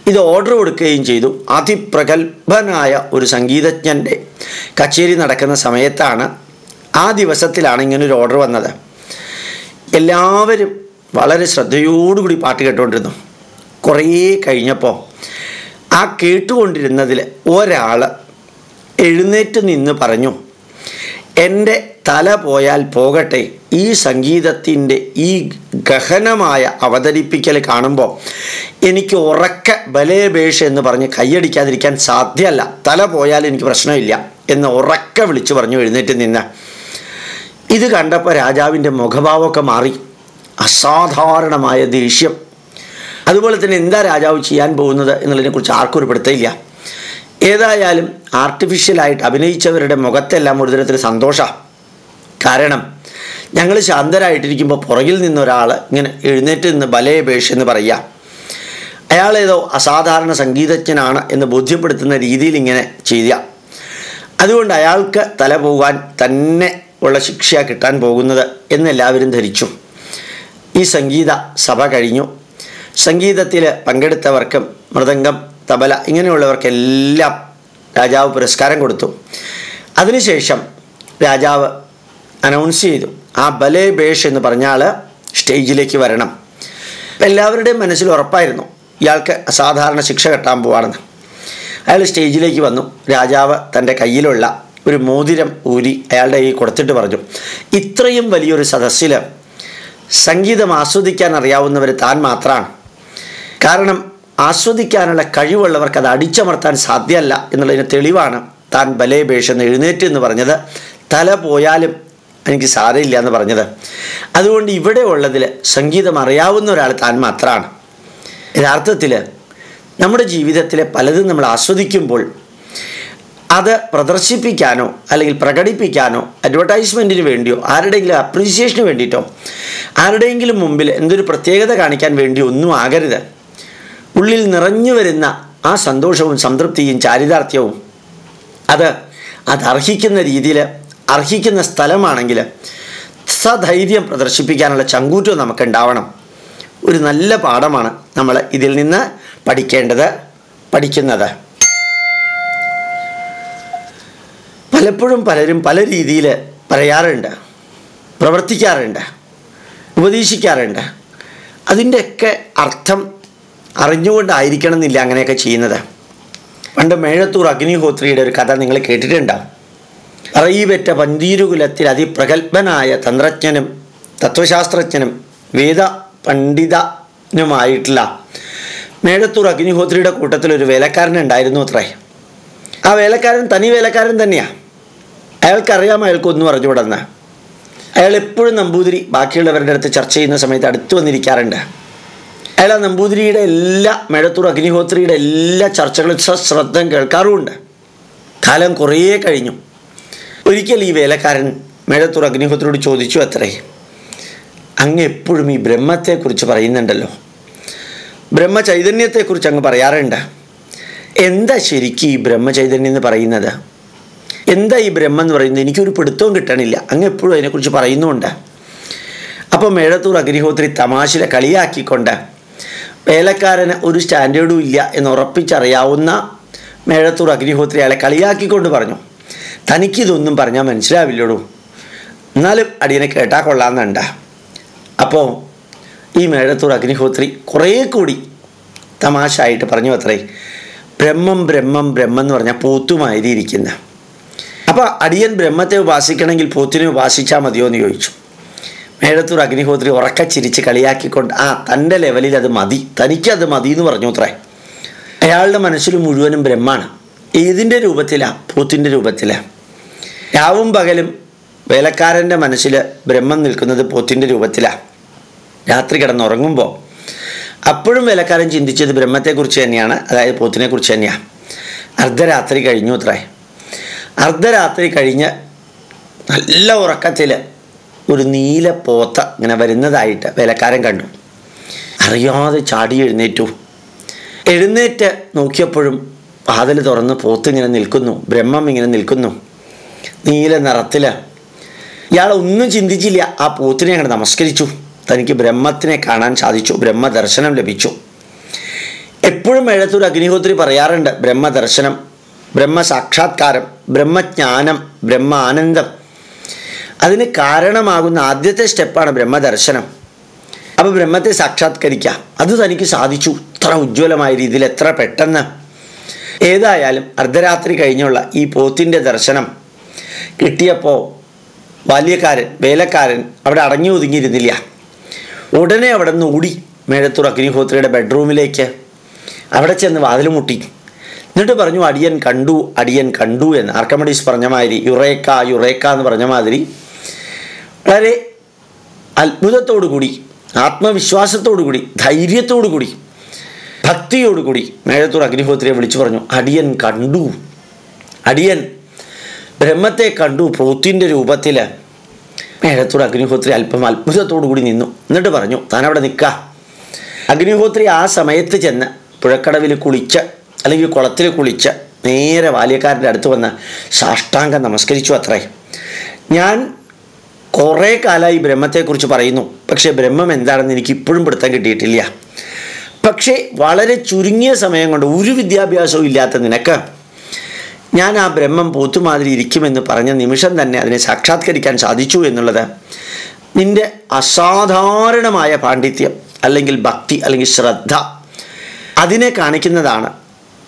ഇത് ഓർഡർ കൊടുക്കുകയും ചെയ്തു. അതിപ്രഗത്ഭനായ ഒരു സംഗീതജ്ഞന്റെ കച്ചേരി നടക്കുന്ന സമയത്താണ് ആ ദിവസത്തിലാണ് ഇങ്ങനൊരു ഓർഡർ വന്നത്. എല്ലാവരും വളരെ ശ്രദ്ധയോടുകൂടി പാട്ട് കേട്ടുകൊണ്ടിരുന്നു കുറേ കഴിഞ്ഞപ്പോൾ ആ കേട്ടുകൊണ്ടിരുന്നതിൽ ഒരാൾ എഴുന്നേറ്റ് നിന്ന് പറഞ്ഞു എന്റെ തല പോയാൽ പോകട്ടെ. ഈ സംഗീതത്തിന്റെ ഈ ഗഹനമായ അവതരിപ്പിക്കൽ കാണുമ്പോൾ എനിക്ക് ഉറക്ക ബലേബേഷ എന്ന് പറഞ്ഞ് കൈയടിക്കാതിരിക്കാൻ സാധ്യമല്ല തല പോയാൽ എനിക്ക് പ്രശ്നമില്ല. എന്ന് ഉറക്ക വിളിച്ചു പറഞ്ഞു എഴുന്നേറ്റ് നിന്ന്. ഇത് കണ്ടപ്പോൾ രാജാവിന്റെ മുഖഭാവമൊക്കെ മാറി. അസാധാരണമായ ദേഷ്യം. അതുപോലെ തന്നെ എന്താ രാജാവ് ചെയ്യാൻ പോകുന്നത് എന്നുള്ളതിനെക്കുറിച്ച് ആർക്കും ഒരു പിടുത്തമില്ല. ഏതായാലും ആർട്ടിഫിഷ്യലായിട്ട് അഭിനയിച്ചവരുടെ മുഖത്തെല്ലാം ഒരു തരത്തിൽ സന്തോഷമാണ് കാരണം ഞങ്ങൾ ശാന്തരായിട്ടിരിക്കുമ്പോൾ പുറകിൽ നിന്നൊരാൾ ഇങ്ങനെ എഴുന്നേറ്റ് നിന്ന് ബലയപേക്ഷ എന്ന് പറയുക അയാളേതോ അസാധാരണ സംഗീതജ്ഞനാണ് എന്ന് ബോധ്യപ്പെടുത്തുന്ന രീതിയിൽ ഇങ്ങനെ ചെയ്യുക അതുകൊണ്ട് അയാൾക്ക് തല പോകാൻ തന്നെ ഉള്ള ശിക്ഷ കിട്ടാൻ പോകുന്നത് എന്നെല്ലാവരും ധരിച്ചു. ഈ സംഗീത സഭ കഴിഞ്ഞു. സംഗീതത്തിൽ പങ്കെടുത്തവർക്കും മൃദംഗം തബല ഇങ്ങനെയുള്ളവർക്കെല്ലാം രാജാവ് പുരസ്കാരം കൊടുത്തു. അതിനുശേഷം രാജാവ് അനൗൺസ് ചെയ്തു. ആ ബലേ ബേഷ് എന്ന് പറഞ്ഞാൽ സ്റ്റേജിലേക്ക് വരണം. എല്ലാവരുടെയും മനസ്സിൽ ഉറപ്പായിരുന്നു ഇയാൾക്ക് അസാധാരണ ശിക്ഷ കെട്ടാൻ പോവാണെന്ന്. അയാൾ സ്റ്റേജിലേക്ക് വന്നു. രാജാവ് തന്റെ കയ്യിലുള്ള ഒരു മോതിരം ഊരി അയാളുടെ കയ്യിൽ കൊടുത്തിട്ട് പറഞ്ഞു. ഇത്രയും വലിയൊരു സദസ്സിൽ സംഗീതം ആസ്വദിക്കാൻ അറിയാവുന്നവർ താൻ മാത്രമാണ് കാരണം ആസ്വദിക്കാനുള്ള കഴിവുള്ളവർക്ക് അത് അടിച്ചമർത്താൻ സാധ്യമല്ല എന്നുള്ളതിന് തെളിവാണ് താൻ ബലേബേഷ് എന്ന് എഴുന്നേറ്റ് എന്ന് പറഞ്ഞത്. തല പോയാലും എനിക്ക് സാരമില്ല എന്ന് പറഞ്ഞത്. അതുകൊണ്ട് ഇവിടെ ഉള്ളതിൽ സംഗീതം അറിയാവുന്ന ഒരാൾ താൻ മാത്രമാണ് യഥാർത്ഥത്തിൽ നമ്മുടെ ജീവിതത്തിലെ പലതും നമ്മൾ ആസ്വദിക്കുമ്പോൾ അത് പ്രദർശിപ്പിക്കാനോ അല്ലെങ്കിൽ പ്രകടിപ്പിക്കാനോ അഡ്വർടൈസ്മെന്റിന് വേണ്ടിയോ ആരുടെയെങ്കിലും അപ്രീസിയേഷന് വേണ്ടിയിട്ടോ ആരുടെയെങ്കിലും മുമ്പിൽ എന്തൊരു പ്രത്യേകത കാണിക്കാൻ വേണ്ടി ഒന്നും ആകരുത്. ഉള്ളിൽ നിറഞ്ഞു വരുന്ന ആ സന്തോഷവും സംതൃപ്തിയും ചാരിതാർത്ഥ്യവും അത് അത് അർഹിക്കുന്ന രീതിയിൽ അർഹിക്കുന്ന സ്ഥലമാണെങ്കിൽ സധൈര്യം പ്രദർശിപ്പിക്കാനുള്ള ചങ്കൂറ്റം നമുക്ക് ഉണ്ടാവണം ഒരു നല്ല പാഠമാണ് നമ്മൾ ഇതിൽ നിന്ന് പഠിക്കേണ്ടത് പഠിക്കുന്നത്. പലപ്പോഴും പലരും പല രീതിയിൽ പറയാറുണ്ട് പ്രവർത്തിക്കാറുണ്ട്. ഉപദേശിക്കാറുണ്ട്. അതിന്റെയൊക്കെ അർത്ഥം അറിഞ്ഞുകൊണ്ടായിരിക്കണം എന്നില്ല അങ്ങനെയൊക്കെ ചെയ്യുന്നത്. പണ്ട് മേഴത്തൂർ അഗ്നിഹോത്രിയുടെ ഒരു കഥ നിങ്ങൾ കേട്ടിട്ടുണ്ടാവും പറയിപെറ്റ പന്തീരുകുലത്തിൽ അതിപ്രഗത്ഭനായ തന്ത്രജ്ഞനും തത്വശാസ്ത്രജ്ഞനും വേദ പണ്ഡിതനുമായിട്ടുള്ള മേഴത്തൂർ അഗ്നിഹോത്രിയുടെ കൂട്ടത്തിൽ ഒരു വേലക്കാരനുണ്ടായിരുന്നു അത്രേ. ആ വേലക്കാരൻ തനി വേലക്കാരൻ തന്നെയാണ് അയാൾക്കറിയാം അയാൾക്കൊന്നും അറിഞ്ഞുവിടുന്ന അയാൾ എപ്പോഴും നമ്പൂതിരി ബാക്കിയുള്ളവരുടെ അടുത്ത് ചർച്ച ചെയ്യുന്ന സമയത്ത് അടുത്ത് വന്നിരിക്കാറുണ്ട്. അയാൾ ആ നമ്പൂതിരിയുടെ എല്ലാ മേഴത്തൂർ അഗ്നിഹോത്രിയുടെ എല്ലാ ചർച്ചകളും സശ്രദ്ധം കേൾക്കാറുമുണ്ട്. കാലം കുറേ കഴിഞ്ഞു. ഒരിക്കൽ ഈ വേലക്കാരൻ മേഴത്തൂർ അഗ്നിഹോത്രിയോട് ചോദിച്ചു അത്രേ. അങ്ങ് എപ്പോഴും ഈ ബ്രഹ്മത്തെക്കുറിച്ച് പറയുന്നുണ്ടല്ലോ. ബ്രഹ്മചൈതന്യത്തെക്കുറിച്ച് അങ്ങ് പറയാറുണ്ട്. എന്താ ശരിക്കും ഈ ബ്രഹ്മചൈതന്യം എന്ന് പറയുന്നത്? എന്താ ഈ ബ്രഹ്മം എന്ന് പറയുന്നത്? എനിക്കൊരു പിടുത്തവും കിട്ടണില്ല. അങ്ങ് എപ്പോഴും അതിനെക്കുറിച്ച് പറയുന്നുമുണ്ട്. അപ്പോൾ മേഴത്തൂർ അഗ്നിഹോത്രി തമാശിലെ കളിയാക്കിക്കൊണ്ട് വേലക്കാരന് ഒരു സ്റ്റാൻഡേർഡും ഇല്ല എന്ന് ഉറപ്പിച്ചറിയാവുന്ന മേഴത്തൂർ അഗ്നിഹോത്രി അയാളെ കളിയാക്കിക്കൊണ്ട് പറഞ്ഞു. തനിക്കിതൊന്നും പറഞ്ഞാൽ മനസ്സിലാവില്ലടൂ. എന്നാലും അടിയനെ കേട്ടാൽ കൊള്ളാമെന്നുണ്ട. അപ്പോൾ ഈ മേഴത്തൂർ അഗ്നിഹോത്രി കുറേ കൂടി തമാശ ആയിട്ട് പറഞ്ഞു അത്രേ ബ്രഹ്മം ബ്രഹ്മം ബ്രഹ്മം എന്ന് പറഞ്ഞാൽ പോത്തുമാതിരി ഇരിക്കുന്ന അപ്പോൾ അടിയൻ ബ്രഹ്മത്തെ ഉപാസിക്കണമെങ്കിൽ പോത്തിനെ ഉപാസിച്ചാൽ മതിയോ എന്ന് ചോദിച്ചു. മേഴത്തൂർ അഗ്നിഹോത്രി ഉറക്കച്ചിരിച്ച് കളിയാക്കിക്കൊണ്ട് ആ തന്റെ ലെവലിൽ അത് മതി. തനിക്കത് മതി എന്ന് പറഞ്ഞു അത്രേ. അയാളുടെ മനസ്സിൽ മുഴുവനും ബ്രഹ്മാണ്. ഏതിന്റെ രൂപത്തിലാണ് പോത്തിന്റെ രൂപത്തിലാണ് രാവും പകലും വേലക്കാരന്റെ മനസ്സിൽ ബ്രഹ്മം നിൽക്കുന്നത് പോത്തിന്റെ രൂപത്തിലാണ് രാത്രി കിടന്നുറങ്ങുമ്പോൾ അപ്പോഴും വേലക്കാരൻ ചിന്തിച്ചത് ബ്രഹ്മത്തെക്കുറിച്ച് തന്നെയാണ് അതായത് പോത്തിനെക്കുറിച്ച് തന്നെയാണ് അർദ്ധരാത്രി കഴിഞ്ഞു അത്രേ. അർദ്ധരാത്രി കഴിഞ്ഞ് നല്ല ഉറക്കത്തിൽ ഒരു നീല പോത്ത ഇങ്ങനെ വരുന്നതായിട്ട് വേലക്കാരൻ കണ്ടു. അറിയാതെ ചാടി എഴുന്നേറ്റു. എഴുന്നേറ്റ് നോക്കിയപ്പോഴും വാതിൽ തുറന്ന് പോത്ത് ഇങ്ങനെ നിൽക്കുന്നു ബ്രഹ്മം ഇങ്ങനെ നിൽക്കുന്നു. നീല നിറത്തിൽ ഇയാൾ ഒന്നും ചിന്തിച്ചില്ല. ആ പോത്തിനെ അങ്ങോട്ട് നമസ്കരിച്ചു. തനിക്ക് ബ്രഹ്മത്തിനെ കാണാൻ സാധിച്ചു. ബ്രഹ്മദർശനം ലഭിച്ചു. എപ്പോഴും എഴുത്തൂർ അഗ്നിഹോത്രി പറയാറുണ്ട് ബ്രഹ്മദർശനം ബ്രഹ്മസാക്ഷാത്കാരം. ബ്രഹ്മജ്ഞാനം ബ്രഹ്മാനന്ദം. അതിന് കാരണമാകുന്ന ആദ്യത്തെ സ്റ്റെപ്പാണ് ബ്രഹ്മദർശനം. അപ്പോൾ ബ്രഹ്മത്തെ സാക്ഷാത്കരിക്കാം. അത് തനിക്ക് സാധിച്ചു. ഇത്ര ഉജ്ജ്വലമായ രീതിയിൽ എത്ര പെട്ടെന്ന്. ഏതായാലും അർദ്ധരാത്രി കഴിഞ്ഞുള്ള ഈ പോത്തിന്റെ ദർശനം കിട്ടിയപ്പോൾ ബാല്യക്കാരൻ വേലക്കാരൻ അവിടെ അടങ്ങി ഒതുങ്ങിയിരുന്നില്ല. ഉടനെ അവിടെ നിന്ന് ഓടി മേഴത്തൂർ അഗ്നിഹോത്രിയുടെ ബെഡ്റൂമിലേക്ക് അവിടെ ചെന്ന് വാതിൽ മുട്ടി. എന്നിട്ട് പറഞ്ഞു അടിയൻ കണ്ടു അടിയൻ കണ്ടു എന്ന്. ആർക്കമഡീസ് പറഞ്ഞ മാതിരി യുറേക്ക യുറേക്ക എന്ന് പറഞ്ഞ മാതിരി. വളരെ അത്ഭുതത്തോടു കൂടി ആത്മവിശ്വാസത്തോടു കൂടി ധൈര്യത്തോടു കൂടി ഭക്തിയോടുകൂടി മേഴത്തൂർ അഗ്നിഹോത്രിയെ വിളിച്ചു പറഞ്ഞു അടിയൻ കണ്ടു അടിയൻ ബ്രഹ്മത്തെ കണ്ടു പ്രോത്തിന്റെ രൂപത്തിൽ മേഴത്തൂർ അഗ്നിഹോത്രി അല്പം കൂടി നിന്നു. എന്നിട്ട് പറഞ്ഞു താനവിടെ നിൽക്കുക അഗ്നിഹോത്രി ആ സമയത്ത് ചെന്ന് പുഴക്കടവിൽ കുളിച്ച് അല്ലെങ്കിൽ കുളത്തിൽ കുളിച്ച നേരെ ബാല്യക്കാരന്റെ അടുത്ത് വന്ന് സാഷ്ടാംഗം നമസ്കരിച്ചു അത്രേ. ഞാൻ കുറേ കാലമായി ബ്രഹ്മത്തെക്കുറിച്ച് പറയുന്നു. പക്ഷേ ബ്രഹ്മം എന്താണെന്ന് എനിക്ക് ഇപ്പോഴും പിടുത്തം കിട്ടിയിട്ടില്ല. പക്ഷേ വളരെ ചുരുങ്ങിയ സമയം കൊണ്ട് ഒരു വിദ്യാഭ്യാസവും ഇല്ലാത്ത നിനക്ക് ഞാൻ ആ ബ്രഹ്മം പോത്തുമാതിരി ഇരിക്കുമെന്ന് പറഞ്ഞ നിമിഷം തന്നെ അതിനെ സാക്ഷാത്കരിക്കാൻ സാധിച്ചു എന്നുള്ളത് നിന്റെ അസാധാരണമായ പാണ്ഡിത്യം അല്ലെങ്കിൽ ഭക്തി അല്ലെങ്കിൽ ശ്രദ്ധ അതിനെ കാണിക്കുന്നതാണ്.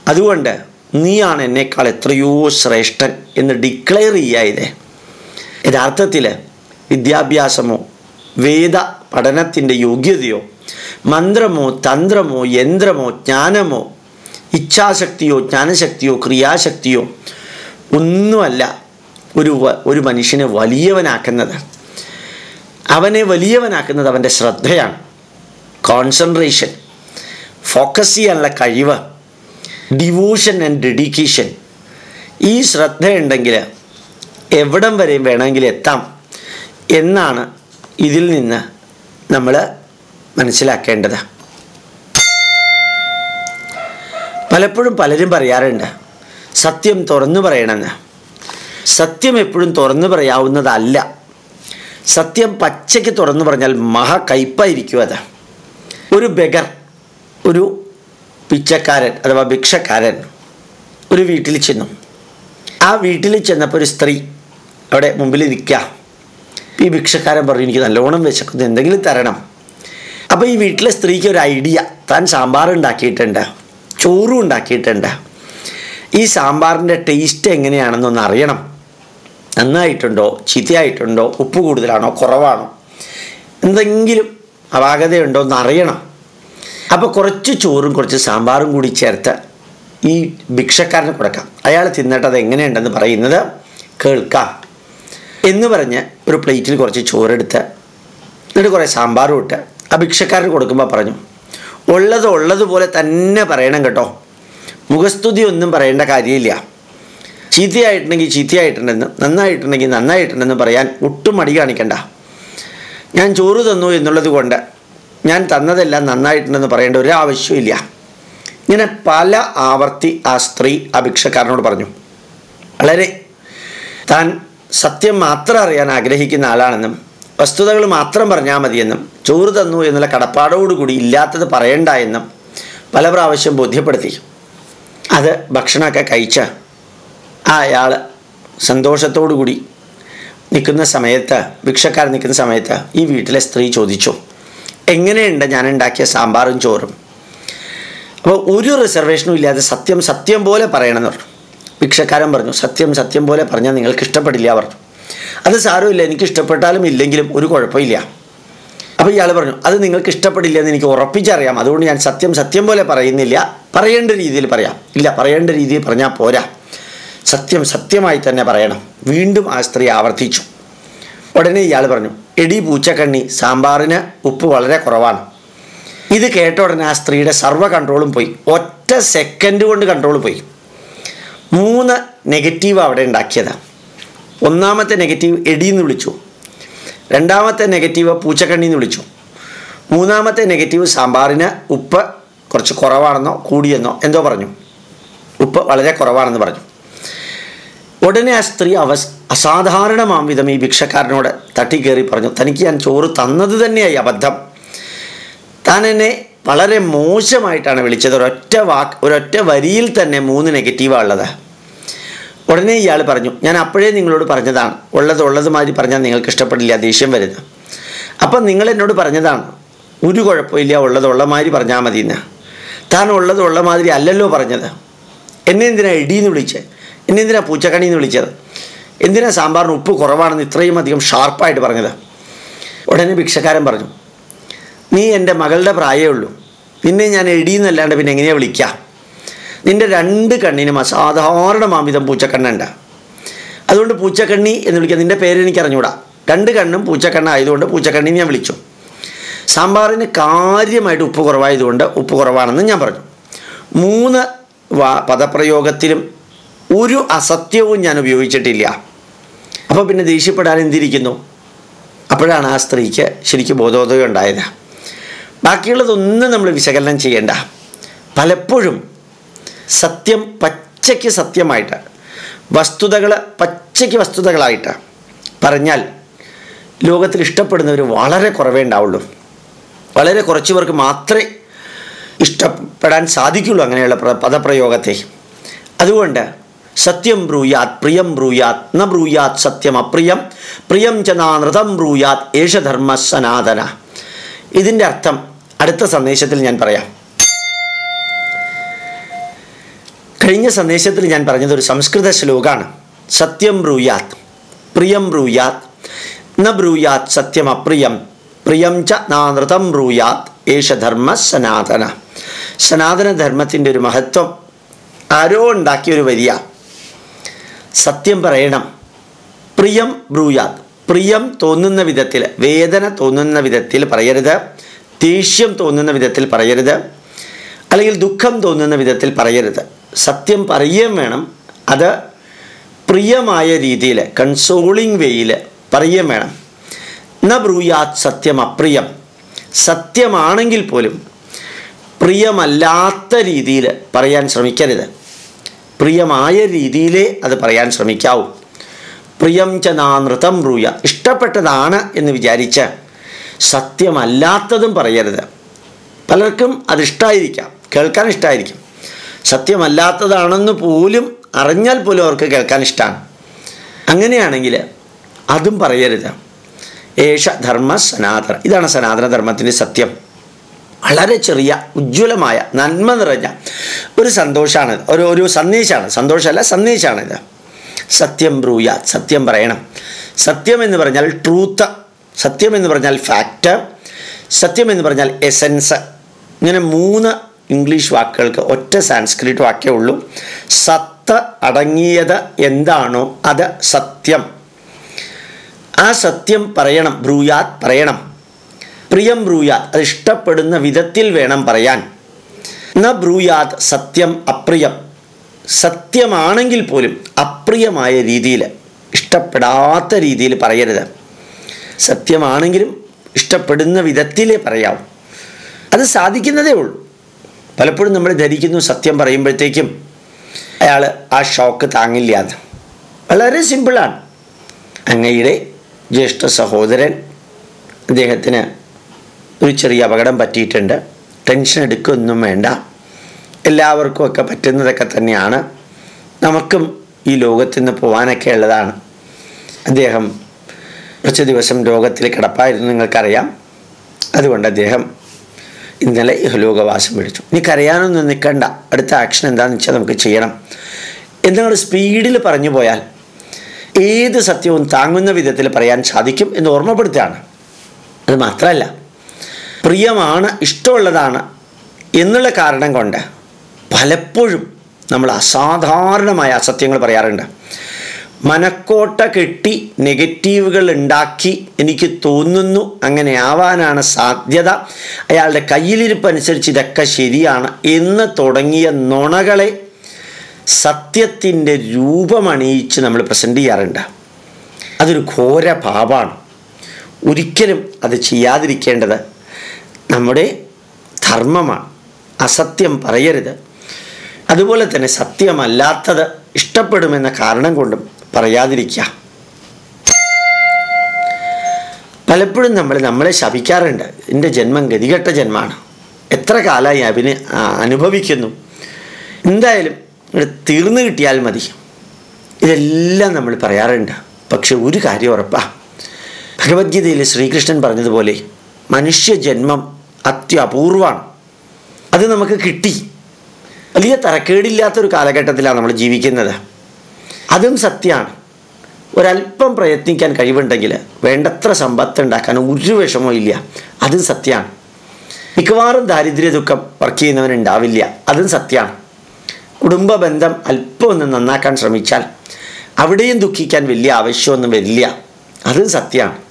അതുകൊണ്ട് നീയാണ് എന്നേക്കാൾ എത്രയോ ശ്രേഷ്ഠൻ എന്ന് ഡിക്ലെയർ ചെയ്യാതെ യഥാർത്ഥത്തിൽ വിദ്യാഭ്യാസമോ വേദ പഠനത്തിന്റെ യോഗ്യതയോ മന്ത്രമോ തന്ത്രമോ യന്ത്രമോ ജ്ഞാനമോ ഇച്ഛാശക്തിയോ ജ്ഞാനശക്തിയോ ക്രിയാശക്തിയോ ഒന്നുമല്ല ഒരു ഒരു മനുഷ്യനെ വലിയവനാക്കുന്നത്. അവനെ വലിയവനാക്കുന്നത് അവന്റെ ശ്രദ്ധയാണ്. കോൺസെൻട്രേഷൻ ഫോക്കസ് ചെയ്യാനുള്ള കഴിവ്. ഡിവോഷൻ ആൻഡ് ഡെഡിക്കേഷൻ ഈ ശ്രദ്ധയുണ്ടെങ്കിൽ എവിടം വരെയും വേണമെങ്കിൽ എത്താം എന്നാണ് ഇതിൽ നിന്ന് നമ്മൾ മനസ്സിലാക്കേണ്ടത്. പലപ്പോഴും പലരും പറയാറുണ്ട് സത്യം തുറന്നു പറയണമെന്ന്. സത്യം എപ്പോഴും തുറന്നു പറയാവുന്നതല്ല. സത്യം പച്ചയ്ക്ക് തുറന്നു പറഞ്ഞാൽ മഹാ കയ്പായിരിക്കും അത്. ഒരു ബെഗർ ഒരു പിച്ചക്കാരൻ അഥവാ ഭിക്ഷക്കാരൻ ഒരു വീട്ടിൽ ചെന്നു. ആ വീട്ടിൽ ചെന്നപ്പോൾ ഒരു സ്ത്രീ അവിടെ മുമ്പിൽ നിൽക്കുക ഈ ഭിക്ഷക്കാരൻ പറഞ്ഞു എനിക്ക് നല്ലോണം വിശക്കുന്നു എന്തെങ്കിലും തരണം. അപ്പോൾ ഈ വീട്ടിലെ സ്ത്രീക്ക് ഒരു ഐഡിയ താൻ സാമ്പാർ ഉണ്ടാക്കിയിട്ടുണ്ട് ചോറും ഉണ്ടാക്കിയിട്ടുണ്ട്. ഈ സാമ്പാറിന്റെ ടേസ്റ്റ് എങ്ങനെയാണെന്നൊന്ന് അറിയണം. നന്നായിട്ടുണ്ടോ ചീത്തയായിട്ടുണ്ടോ ഉപ്പ് കൂടുതലാണോ കുറവാണോ എന്തെങ്കിലും അപാകതയുണ്ടോ എന്ന് അറിയണം. അപ്പോൾ കുറച്ച് ചോറും കുറച്ച് സാമ്പാറും കൂടി ചേർത്ത് ഈ ഭിക്ഷക്കാരന് കൊടുക്കാം. അയാൾ തിന്നിട്ട് അത് എങ്ങനെയുണ്ടെന്ന് പറയുന്നത് കേൾക്കാം. എന്ന് പറഞ്ഞ് ഒരു പ്ലേറ്റിൽ കുറച്ച് ചോറെടുത്ത് എന്നിട്ട് കുറേ സാമ്പാറും ഇട്ട് ആ ഭിക്ഷക്കാരന് കൊടുക്കുമ്പോൾ പറഞ്ഞു ഉള്ളത് ഉള്ളതുപോലെ തന്നെ പറയണം കേട്ടോ. മുഖസ്തുതി ഒന്നും പറയേണ്ട കാര്യമില്ല. ചീത്തയായിട്ടുണ്ടെങ്കിൽ ചീത്തയായിട്ടുണ്ടെന്ന് നന്നായിട്ടുണ്ടെങ്കിൽ നന്നായിട്ടുണ്ടെന്ന് പറയാൻ ഒട്ടും മടി കാണിക്കണ്ട. ഞാൻ ചോറ് തന്നു എന്നുള്ളത് കൊണ്ട് ഞാൻ തന്നതെല്ലാം നന്നായിട്ടുണ്ടെന്ന് പറയേണ്ട ഒരു ആവശ്യമില്ല. ഇങ്ങനെ പല ആവർത്തി ആ സ്ത്രീ ആ ഭിക്ഷക്കാരനോട് പറഞ്ഞു. വളരെ താൻ സത്യം മാത്രം അറിയാൻ ആഗ്രഹിക്കുന്ന ആളാണെന്നും വസ്തുതകൾ മാത്രം പറഞ്ഞാൽ മതിയെന്നും ചോറ് തന്നു എന്നുള്ള കടപ്പാടോടുകൂടി ഇല്ലാത്തത് പറയണ്ട എന്നും പല പ്രാവശ്യം ബോധ്യപ്പെടുത്തി. അത് ഭക്ഷണമൊക്കെ കഴിച്ച ആ അയാൾ സന്തോഷത്തോടു കൂടി നിൽക്കുന്ന സമയത്ത് ഭിക്ഷക്കാരൻ നിൽക്കുന്ന സമയത്ത് ഈ വീട്ടിലെ സ്ത്രീ ചോദിച്ചു. എങ്ങനെയുണ്ട് ഞാൻ ഉണ്ടാക്കിയ സാമ്പാറും ചോറും? അപ്പോൾ ഒരു റിസർവേഷനും ഇല്ലാതെ സത്യം സത്യം പോലെ പറയണമെന്ന് പറഞ്ഞു. ഭിക്ഷക്കാരൻ പറഞ്ഞു സത്യം സത്യം പോലെ പറഞ്ഞാൽ നിങ്ങൾക്ക് ഇഷ്ടപ്പെടില്ല പറഞ്ഞു. അത് സാരമില്ല എനിക്ക് ഇഷ്ടപ്പെട്ടാലും ഇല്ലെങ്കിലും ഒരു കുഴപ്പമില്ല. അപ്പോൾ ഇയാൾ പറഞ്ഞു അത് നിങ്ങൾക്ക് ഇഷ്ടപ്പെടില്ല എന്ന് എനിക്ക് ഉറപ്പിച്ചറിയാം. അതുകൊണ്ട് ഞാൻ സത്യം സത്യം പോലെ പറയുന്നില്ല. പറയേണ്ട രീതിയിൽ പറയാം. ഇല്ല പറയേണ്ട രീതിയിൽ പറഞ്ഞാൽ പോരാ. സത്യം സത്യമായി തന്നെ പറയണം. വീണ്ടും ആ സ്ത്രീ ആവർത്തിച്ചു. ഉടനെ ഇയാൾ പറഞ്ഞു എടി പൂച്ചക്കണ്ണി സാമ്പാറിന് ഉപ്പ് വളരെ കുറവാണ്. ഇത് കേട്ട ഉടനെ ആ സ്ത്രീയുടെ സർവ കൺട്രോളും പോയി. ഒറ്റ സെക്കൻഡ് കൊണ്ട് കൺട്രോൾ പോയി. മൂന്ന് നെഗറ്റീവ് അവിടെ ഉണ്ടാക്കിയതാണ്. ഒന്നാമത്തെ നെഗറ്റീവ് എടിയെന്ന് വിളിച്ചു. രണ്ടാമത്തെ നെഗറ്റീവ് പൂച്ചക്കണ്ണി എന്ന് വിളിച്ചു. മൂന്നാമത്തെ നെഗറ്റീവ് സാമ്പാറിന് ഉപ്പ് കുറച്ച് കുറവാണെന്നോ കൂടിയെന്നോ എന്തോ പറഞ്ഞു. ഉപ്പ് വളരെ കുറവാണെന്ന് പറഞ്ഞു. ഉടനെ ആ സ്ത്രീ അവസ് അസാധാരണമാം വിധം ഈ ഭിക്ഷക്കാരനോട് തട്ടിക്കയറി പറഞ്ഞു തനിക്ക് ഞാൻ ചോറ് തന്നത് തന്നെയായി അബദ്ധം. താൻ എന്നെ വളരെ മോശമായിട്ടാണ് വിളിച്ചത്. ഒരൊറ്റ വാക്ക് ഒരൊറ്റ വരിയിൽ തന്നെ മൂന്ന് നെഗറ്റീവാണ് ഉള്ളത്. ഉടനെ ഇയാൾ പറഞ്ഞു ഞാൻ അപ്പോഴേ നിങ്ങളോട് പറഞ്ഞതാണ്. ഉള്ളത് ഉള്ളത് മാതിരി പറഞ്ഞാൽ നിങ്ങൾക്ക് ഇഷ്ടപ്പെടില്ല ദേഷ്യം വരുന്നത് അപ്പം നിങ്ങൾ എന്നോട് പറഞ്ഞതാണ് ഒരു കുഴപ്പമില്ല ഉള്ളത് ഉള്ള മാതിരി പറഞ്ഞാൽ മതി എന്ന് താൻ ഉള്ളത് ഉള്ള മാതിരി അല്ലല്ലോ പറഞ്ഞത്. എന്നെ എന്തിനാ ഇടിയെന്ന് വിളിച്ചത് എന്നെ എന്തിനാ പൂച്ചക്കണിന്ന് വിളിച്ചത്? എന്തിനാ സാമ്പാറിന് ഉപ്പ് കുറവാണെന്ന് ഇത്രയും അധികം ഷാർപ്പായിട്ട് പറഞ്ഞത്? ഉടനെ ഭിക്ഷക്കാരൻ പറഞ്ഞു നീ എന്റെ മകളുടെ പ്രായമേ ഉള്ളൂ. നിന്നെ ഞാൻ എടിയെന്നല്ലാണ്ട് പിന്നെ എങ്ങനെയാണ് വിളിക്കുക നിന്റെ രണ്ട് കണ്ണിനും അസാധാരണമാമിതം പൂച്ചക്കണ്ണുണ്ട്. അതുകൊണ്ട് പൂച്ചക്കണ്ണി എന്ന് വിളിക്കുക നിന്റെ പേര് എനിക്ക് അറിഞ്ഞൂടാ. രണ്ട് കണ്ണും പൂച്ചക്കണ്ണായതുകൊണ്ട് പൂച്ചക്കണ്ണി ഞാൻ വിളിച്ചു. സാമ്പാറിന് കാര്യമായിട്ട് ഉപ്പ് കുറവായതുകൊണ്ട് ഉപ്പ് കുറവാണെന്ന് ഞാൻ പറഞ്ഞു. മൂന്ന് പദപ്രയോഗത്തിലും ഒരു അസത്യവും ഞാൻ ഉപയോഗിച്ചിട്ടില്ല. അപ്പോൾ പിന്നെ ദേഷ്യപ്പെടാൻ എന്തിരിക്കുന്നു? അപ്പോഴാണ് ആ സ്ത്രീക്ക് ശരിക്കും ബോധോദയം ഉണ്ടായത്. ബാക്കിയുള്ളതൊന്നും നമ്മൾ വിശകലനം ചെയ്യേണ്ട. പലപ്പോഴും സത്യം പച്ചയ്ക്ക് സത്യമായിട്ട് വസ്തുതകൾ പച്ചയ്ക്ക് വസ്തുതകളായിട്ട് പറഞ്ഞാൽ ലോകത്തിൽ ഇഷ്ടപ്പെടുന്നവർ വളരെ കുറവേ ഉണ്ടാവുള്ളൂ. വളരെ കുറച്ച് പേർക്ക് മാത്രമേ ഇഷ്ടപ്പെടാൻ സാധിക്കുള്ളൂ അങ്ങനെയുള്ള പ്ര- പദപ്രയോഗത്തെ. അതുകൊണ്ട് സത്യം ബ്രൂയാത് പ്രിയം ബ്രൂയാത് ന ബ്രൂയാത് സത്യം അപ്രിയം പ്രിയം ച നാനൃതം ബ്രൂയാത് ഏഷധർമ്മ സനാതന. ഇതിന്റെ അർത്ഥം അടുത്ത സന്ദേശത്തിൽ ഞാൻ പറയാം. കഴിഞ്ഞ സന്ദേശത്തിൽ ഞാൻ പറഞ്ഞത് ഒരു സംസ്കൃത ശ്ലോകാണ്. സത്യം ബ്രൂയാത് പ്രിയം ബ്രൂയാത് ന ബ്രൂയാത് സത്യം അപ്രിയം പ്രിയം ച നാനൃതം ബ്രൂയാത് ഏഷധർമ്മ സനാതന. സനാതന ധർമ്മത്തിന്റെ ഒരു മഹത്വം ആരോ ഉണ്ടാക്കിയൊരു വരിയ. സത്യം പറയണം. പ്രിയം ബ്രൂയാത് പ്രിയം തോന്നുന്ന വിധത്തിൽ വേദന തോന്നുന്ന വിധത്തിൽ പറയരുത്. ദേഷ്യം തോന്നുന്ന വിധത്തിൽ പറയരുത്. അല്ലെങ്കിൽ ദുഃഖം തോന്നുന്ന വിധത്തിൽ പറയരുത്. സത്യം പറയുകയും വേണം. അത് പ്രിയമായ രീതിയിൽ കൺസോളിങ് വേയിൽ പറയുകയും വേണം. ന ബ്രൂയാത് സത്യം അപ്രിയം. സത്യമാണെങ്കിൽ പോലും പ്രിയമല്ലാത്ത രീതിയിൽ പറയാൻ ശ്രമിക്കരുത്. പ്രിയമായ രീതിയിലേ അത് പറയാൻ ശ്രമിക്കാവൂ. പ്രിയം ച നാനൃതം ഇഷ്ടപ്പെട്ടതാണ് എന്ന് വിചാരിച്ച് സത്യമല്ലാത്തതും പറയരുത്. പലർക്കും അത് ഇഷ്ടമായിരിക്കാം കേൾക്കാൻ ഇഷ്ടമായിരിക്കും സത്യമല്ലാത്തതാണെന്ന് പോലും അറിഞ്ഞാൽ പോലും അവർക്ക് കേൾക്കാൻ ഇഷ്ടമാണ് അങ്ങനെയാണെങ്കിൽ അതും പറയരുത്. ഏഷ ധർമ്മ സനാതന. ഇതാണ് സനാതന ധർമ്മത്തിന്റെ സത്യം. വളരെ ചെറിയ ഉജ്ജ്വലമായ നന്മ നിറഞ്ഞ ഒരു സന്തോഷമാണ് ഒരു ഒരു സന്ദേശമാണ് സന്തോഷമല്ല സന്ദേശമാണിത് സത്യം ബ്രൂയ സത്യം പറയണം. സത്യം എന്ന് പറഞ്ഞാൽ ട്രൂത്ത് സത്യം എന്ന് പറഞ്ഞാൽ ഫാക്റ്റ് സത്യം എന്ന് പറഞ്ഞാൽ എസൻസ് ഇങ്ങനെ മൂന്ന് ഇംഗ്ലീഷ് വാക്കുകൾക്ക് ഒറ്റ സാൻസ്ക്രിറ്റ് വാക്കേ ഉള്ളൂ. സത്ത് അടങ്ങിയത് എന്താണോ അത് സത്യം. ആ സത്യം പറയണം ബ്രൂയാത് പറയണം. പ്രിയം ബ്രൂയാത് അത് ഇഷ്ടപ്പെടുന്ന വിധത്തിൽ വേണം പറയാൻ. ന ബ്രൂയാത് സത്യം അപ്രിയം. സത്യമാണെങ്കിൽ പോലും അപ്രിയമായ രീതിയിൽ ഇഷ്ടപ്പെടാത്ത രീതിയിൽ പറയരുത്. സത്യമാണെങ്കിലും ഇഷ്ടപ്പെടുന്ന വിധത്തിലേ പറയാവൂ. അത് സാധിക്കുന്നതേ ഉള്ളൂ. പലപ്പോഴും നമ്മൾ ധരിക്കുന്നു സത്യം പറയുമ്പോഴത്തേക്കും അയാൾ ആ ഷോക്ക് താങ്ങില്ല എന്ന്. വളരെ സിമ്പിളാണ്. അങ്ങയുടെ ജ്യേഷ്ഠ സഹോദരൻ അദ്ദേഹത്തിന് ഒരു ചെറിയ അപകടം പറ്റിയിട്ടുണ്ട്. ടെൻഷൻ എടുക്കൊന്നും വേണ്ട. എല്ലാവർക്കും ഒക്കെ പറ്റുന്നതൊക്കെ തന്നെയാണ്. നമുക്കും ഈ ലോകത്തു നിന്ന് പോകാനൊക്കെ ഉള്ളതാണ്. അദ്ദേഹം കുറച്ച് ദിവസം രോഗത്തിൽ കിടപ്പായിരുന്നു നിങ്ങൾക്കറിയാം. അതുകൊണ്ട് അദ്ദേഹം ഇന്നലെ ഇഹലോകവാസം വിളിച്ചു. എനിക്കറിയാനൊന്നും നിൽക്കണ്ട അടുത്ത ആക്ഷൻ എന്താണെന്ന് വെച്ചാൽ നമുക്ക് ചെയ്യണം. എന്തെങ്കിലും സ്പീഡിൽ പറഞ്ഞു പോയാൽ ഏത് സത്യവും താങ്ങുന്ന വിധത്തിൽ പറയാൻ സാധിക്കും എന്ന് ഓർമ്മപ്പെടുത്തുകയാണ്. അത് മാത്രമല്ല പ്രിയമാണ് ഇഷ്ടമുള്ളതാണ് എന്നുള്ള കാരണം കൊണ്ട് പലപ്പോഴും നമ്മൾ അസാധാരണമായ അസത്യങ്ങൾ പറയാറുണ്ട്. മനക്കോട്ട കെട്ടി നെഗറ്റീവുകൾ ഉണ്ടാക്കി എനിക്ക് തോന്നുന്നു അങ്ങനെ ആവാനാണ് സാധ്യത. അയാളുടെ കയ്യിലിരിപ്പ് അനുസരിച്ച് ഇതൊക്കെ ശരിയാണ് എന്ന് തുടങ്ങിയ നുണകളെ സത്യത്തിന്റെ രൂപമണിയിച്ച് നമ്മൾ പ്രസന്റ് ചെയ്യാറുണ്ട്. അതൊരു ഘോര പാപാണ് ഒരിക്കലും അത് ചെയ്യാതിരിക്കേണ്ടത് നമ്മുടെ ധർമ്മമാണ്. അസത്യം പറയരുത്. അതുപോലെ തന്നെ സത്യമല്ലാത്തത് ഇഷ്ടപ്പെടുമെന്ന കാരണം കൊണ്ടും പറയാതിരിക്കുക. പലപ്പോഴും നമ്മൾ നമ്മളെ ശപിക്കാറുണ്ട്. എന്റെ ജന്മം ഗതികെട്ട ജന്മമാണ്. എത്ര കാലമായി അഭിന അനുഭവിക്കുന്നു. എന്തായാലും തീർന്നു കിട്ടിയാൽ മതി. ഇതെല്ലാം നമ്മൾ പറയാറുണ്ട്. പക്ഷെ ഒരു കാര്യം ഉറപ്പാ. ഭഗവത്ഗീതയിൽ ശ്രീകൃഷ്ണൻ പറഞ്ഞതുപോലെ മനുഷ്യജന്മം അത്യപൂർവമാണ്. അത് നമുക്ക് കിട്ടി. വലിയ തരക്കേടില്ലാത്തൊരു കാലഘട്ടത്തിലാണ് നമ്മൾ ജീവിക്കുന്നത്. അതും സത്യമാണ് ഒരല്പം പ്രയത്നിക്കാൻ കഴിവുണ്ടെങ്കിൽ വേണ്ടത്ര സമ്പത്ത് ഉണ്ടാക്കാൻ ഒരു വിഷമവും ഇല്ല. അതും സത്യമാണ് മിക്കവാറും ദാരിദ്ര്യ ദുഃഖം വർക്ക് ചെയ്യുന്നവനുണ്ടാവില്ല അതും സത്യമാണ് കുടുംബ ബന്ധം അല്പം ഒന്ന് നന്നാക്കാൻ ശ്രമിച്ചാൽ അവിടെയും ദുഃഖിക്കാൻ വലിയ ആവശ്യമൊന്നും വരില്ല. അതും സത്യമാണ്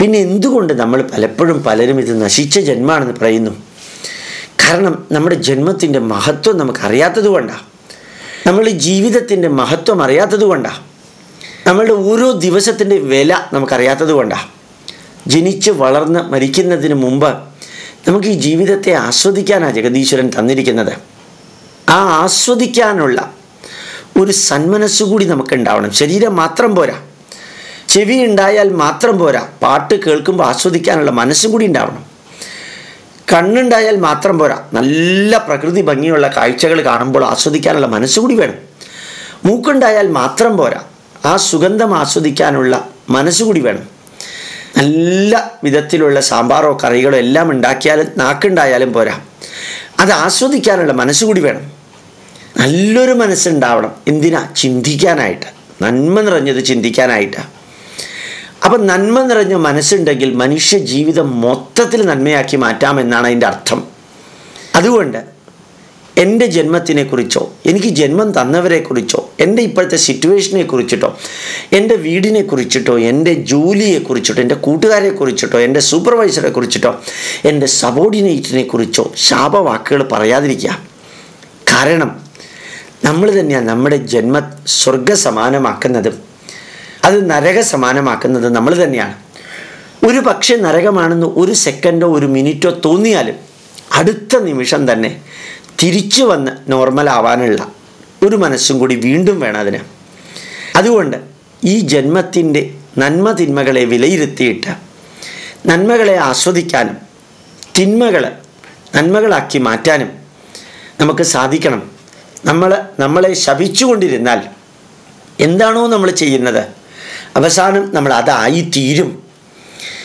പിന്നെ എന്തുകൊണ്ട് നമ്മൾ പലപ്പോഴും പലരും ഇത് നശിച്ച ജന്മമാണെന്ന് പറയുന്നു? കാരണം നമ്മുടെ ജന്മത്തിന്റെ മഹത്വം നമുക്കറിയാത്തത് കൊണ്ടാണ് നമ്മളുടെ ജീവിതത്തിന്റെ മഹത്വം അറിയാത്തത് കൊണ്ടാണ് നമ്മളുടെ ഓരോ ദിവസത്തിന്റെ വില നമുക്കറിയാത്തത് കൊണ്ടാണ് ജനിച്ച് വളർന്ന് മരിക്കുന്നതിന് മുമ്പ് നമുക്ക് ഈ ജീവിതത്തെ ആസ്വദിക്കാനാണ് ജഗദീശ്വരൻ തന്നിരിക്കുന്നത്. ആ ആസ്വദിക്കാനുള്ള ഒരു സന്മനസ്സുകൂടി നമുക്കുണ്ടാവണം. ശരീരം മാത്രം പോരാ. ചെവി ഉണ്ടായാൽ മാത്രം പോരാ. പാട്ട് കേൾക്കുമ്പോൾ ആസ്വദിക്കാനുള്ള മനസ്സും കൂടി ഉണ്ടാവണം. കണ്ണുണ്ടായാൽ മാത്രം പോരാ. നല്ല പ്രകൃതി ഭംഗിയുള്ള കാഴ്ചകൾ കാണുമ്പോൾ ആസ്വദിക്കാനുള്ള മനസ്സുകൂടി വേണം. മൂക്കുണ്ടായാൽ മാത്രം പോരാ. ആ സുഗന്ധം ആസ്വദിക്കാനുള്ള മനസ്സുകൂടി വേണം. നല്ല വിധത്തിലുള്ള സാമ്പാറോ കറികളോ എല്ലാം ഉണ്ടാക്കിയാലും നാക്കുണ്ടായാലും പോരാ. അത് ആസ്വദിക്കാനുള്ള മനസ്സുകൂടി വേണം. നല്ലൊരു മനസ്സുണ്ടാവണം. എന്തിനാ? ചിന്തിക്കാനായിട്ട്. നന്മ നിറഞ്ഞത് ചിന്തിക്കാനായിട്ട്. അപ്പം നന്മ നിറഞ്ഞ മനസ്സുണ്ടെങ്കിൽ മനുഷ്യ ജീവിതം മൊത്തത്തിൽ നന്മയാക്കി മാറ്റാമെന്നാണ് അതിന്റെ അർത്ഥം. അതുകൊണ്ട് എന്റെ ജന്മത്തിനെക്കുറിച്ചോ എനിക്ക് ജന്മം തന്നവരെക്കുറിച്ചോ എന്റെ ഇപ്പോഴത്തെ സിറ്റുവേഷനെ കുറിച്ചിട്ടോ എന്റെ വീടിനെ കുറിച്ചിട്ടോ എന്റെ ജോലിയെ കുറിച്ചിട്ടോ എന്റെ കൂട്ടുകാരെ കുറിച്ചിട്ടോ എന്റെ സൂപ്പർവൈസറെ കുറിച്ചിട്ടോ എന്റെ സബോർഡിനേറ്റിനെ കുറിച്ചോ ശാപവാക്കുകൾ പറയാതിരിക്കുക. കാരണം നമ്മൾ തന്നെയാണ് നമ്മുടെ ജന്മ സ്വർഗ സമാനമാക്കുന്നതും അത് നരക സമാനമാക്കുന്നത് നമ്മൾ തന്നെയാണ്. ഒരു പക്ഷേ നരകമാണെന്ന് ഒരു സെക്കൻഡോ ഒരു മിനിറ്റോ തോന്നിയാലും അടുത്ത നിമിഷം തന്നെ തിരിച്ചു വന്ന് നോർമൽ ആവാനുള്ള ഒരു മനസ്സും കൂടി വീണ്ടും വേണം അതിന്. അതുകൊണ്ട് ഈ ജന്മത്തിന്റെ നന്മ തിന്മകളെ വിലയിരുത്തിയിട്ട് നന്മകളെ ആസ്വദിക്കാനും തിന്മകൾ നന്മകളാക്കി മാറ്റാനും നമുക്ക് സാധിക്കണം. നമ്മൾ നമ്മളെ ശപിച്ചുകൊണ്ടിരുന്നാൽ എന്താണോ നമ്മൾ ചെയ്യുന്നത്? അവസാനം നമ്മൾ അതായി തീരും.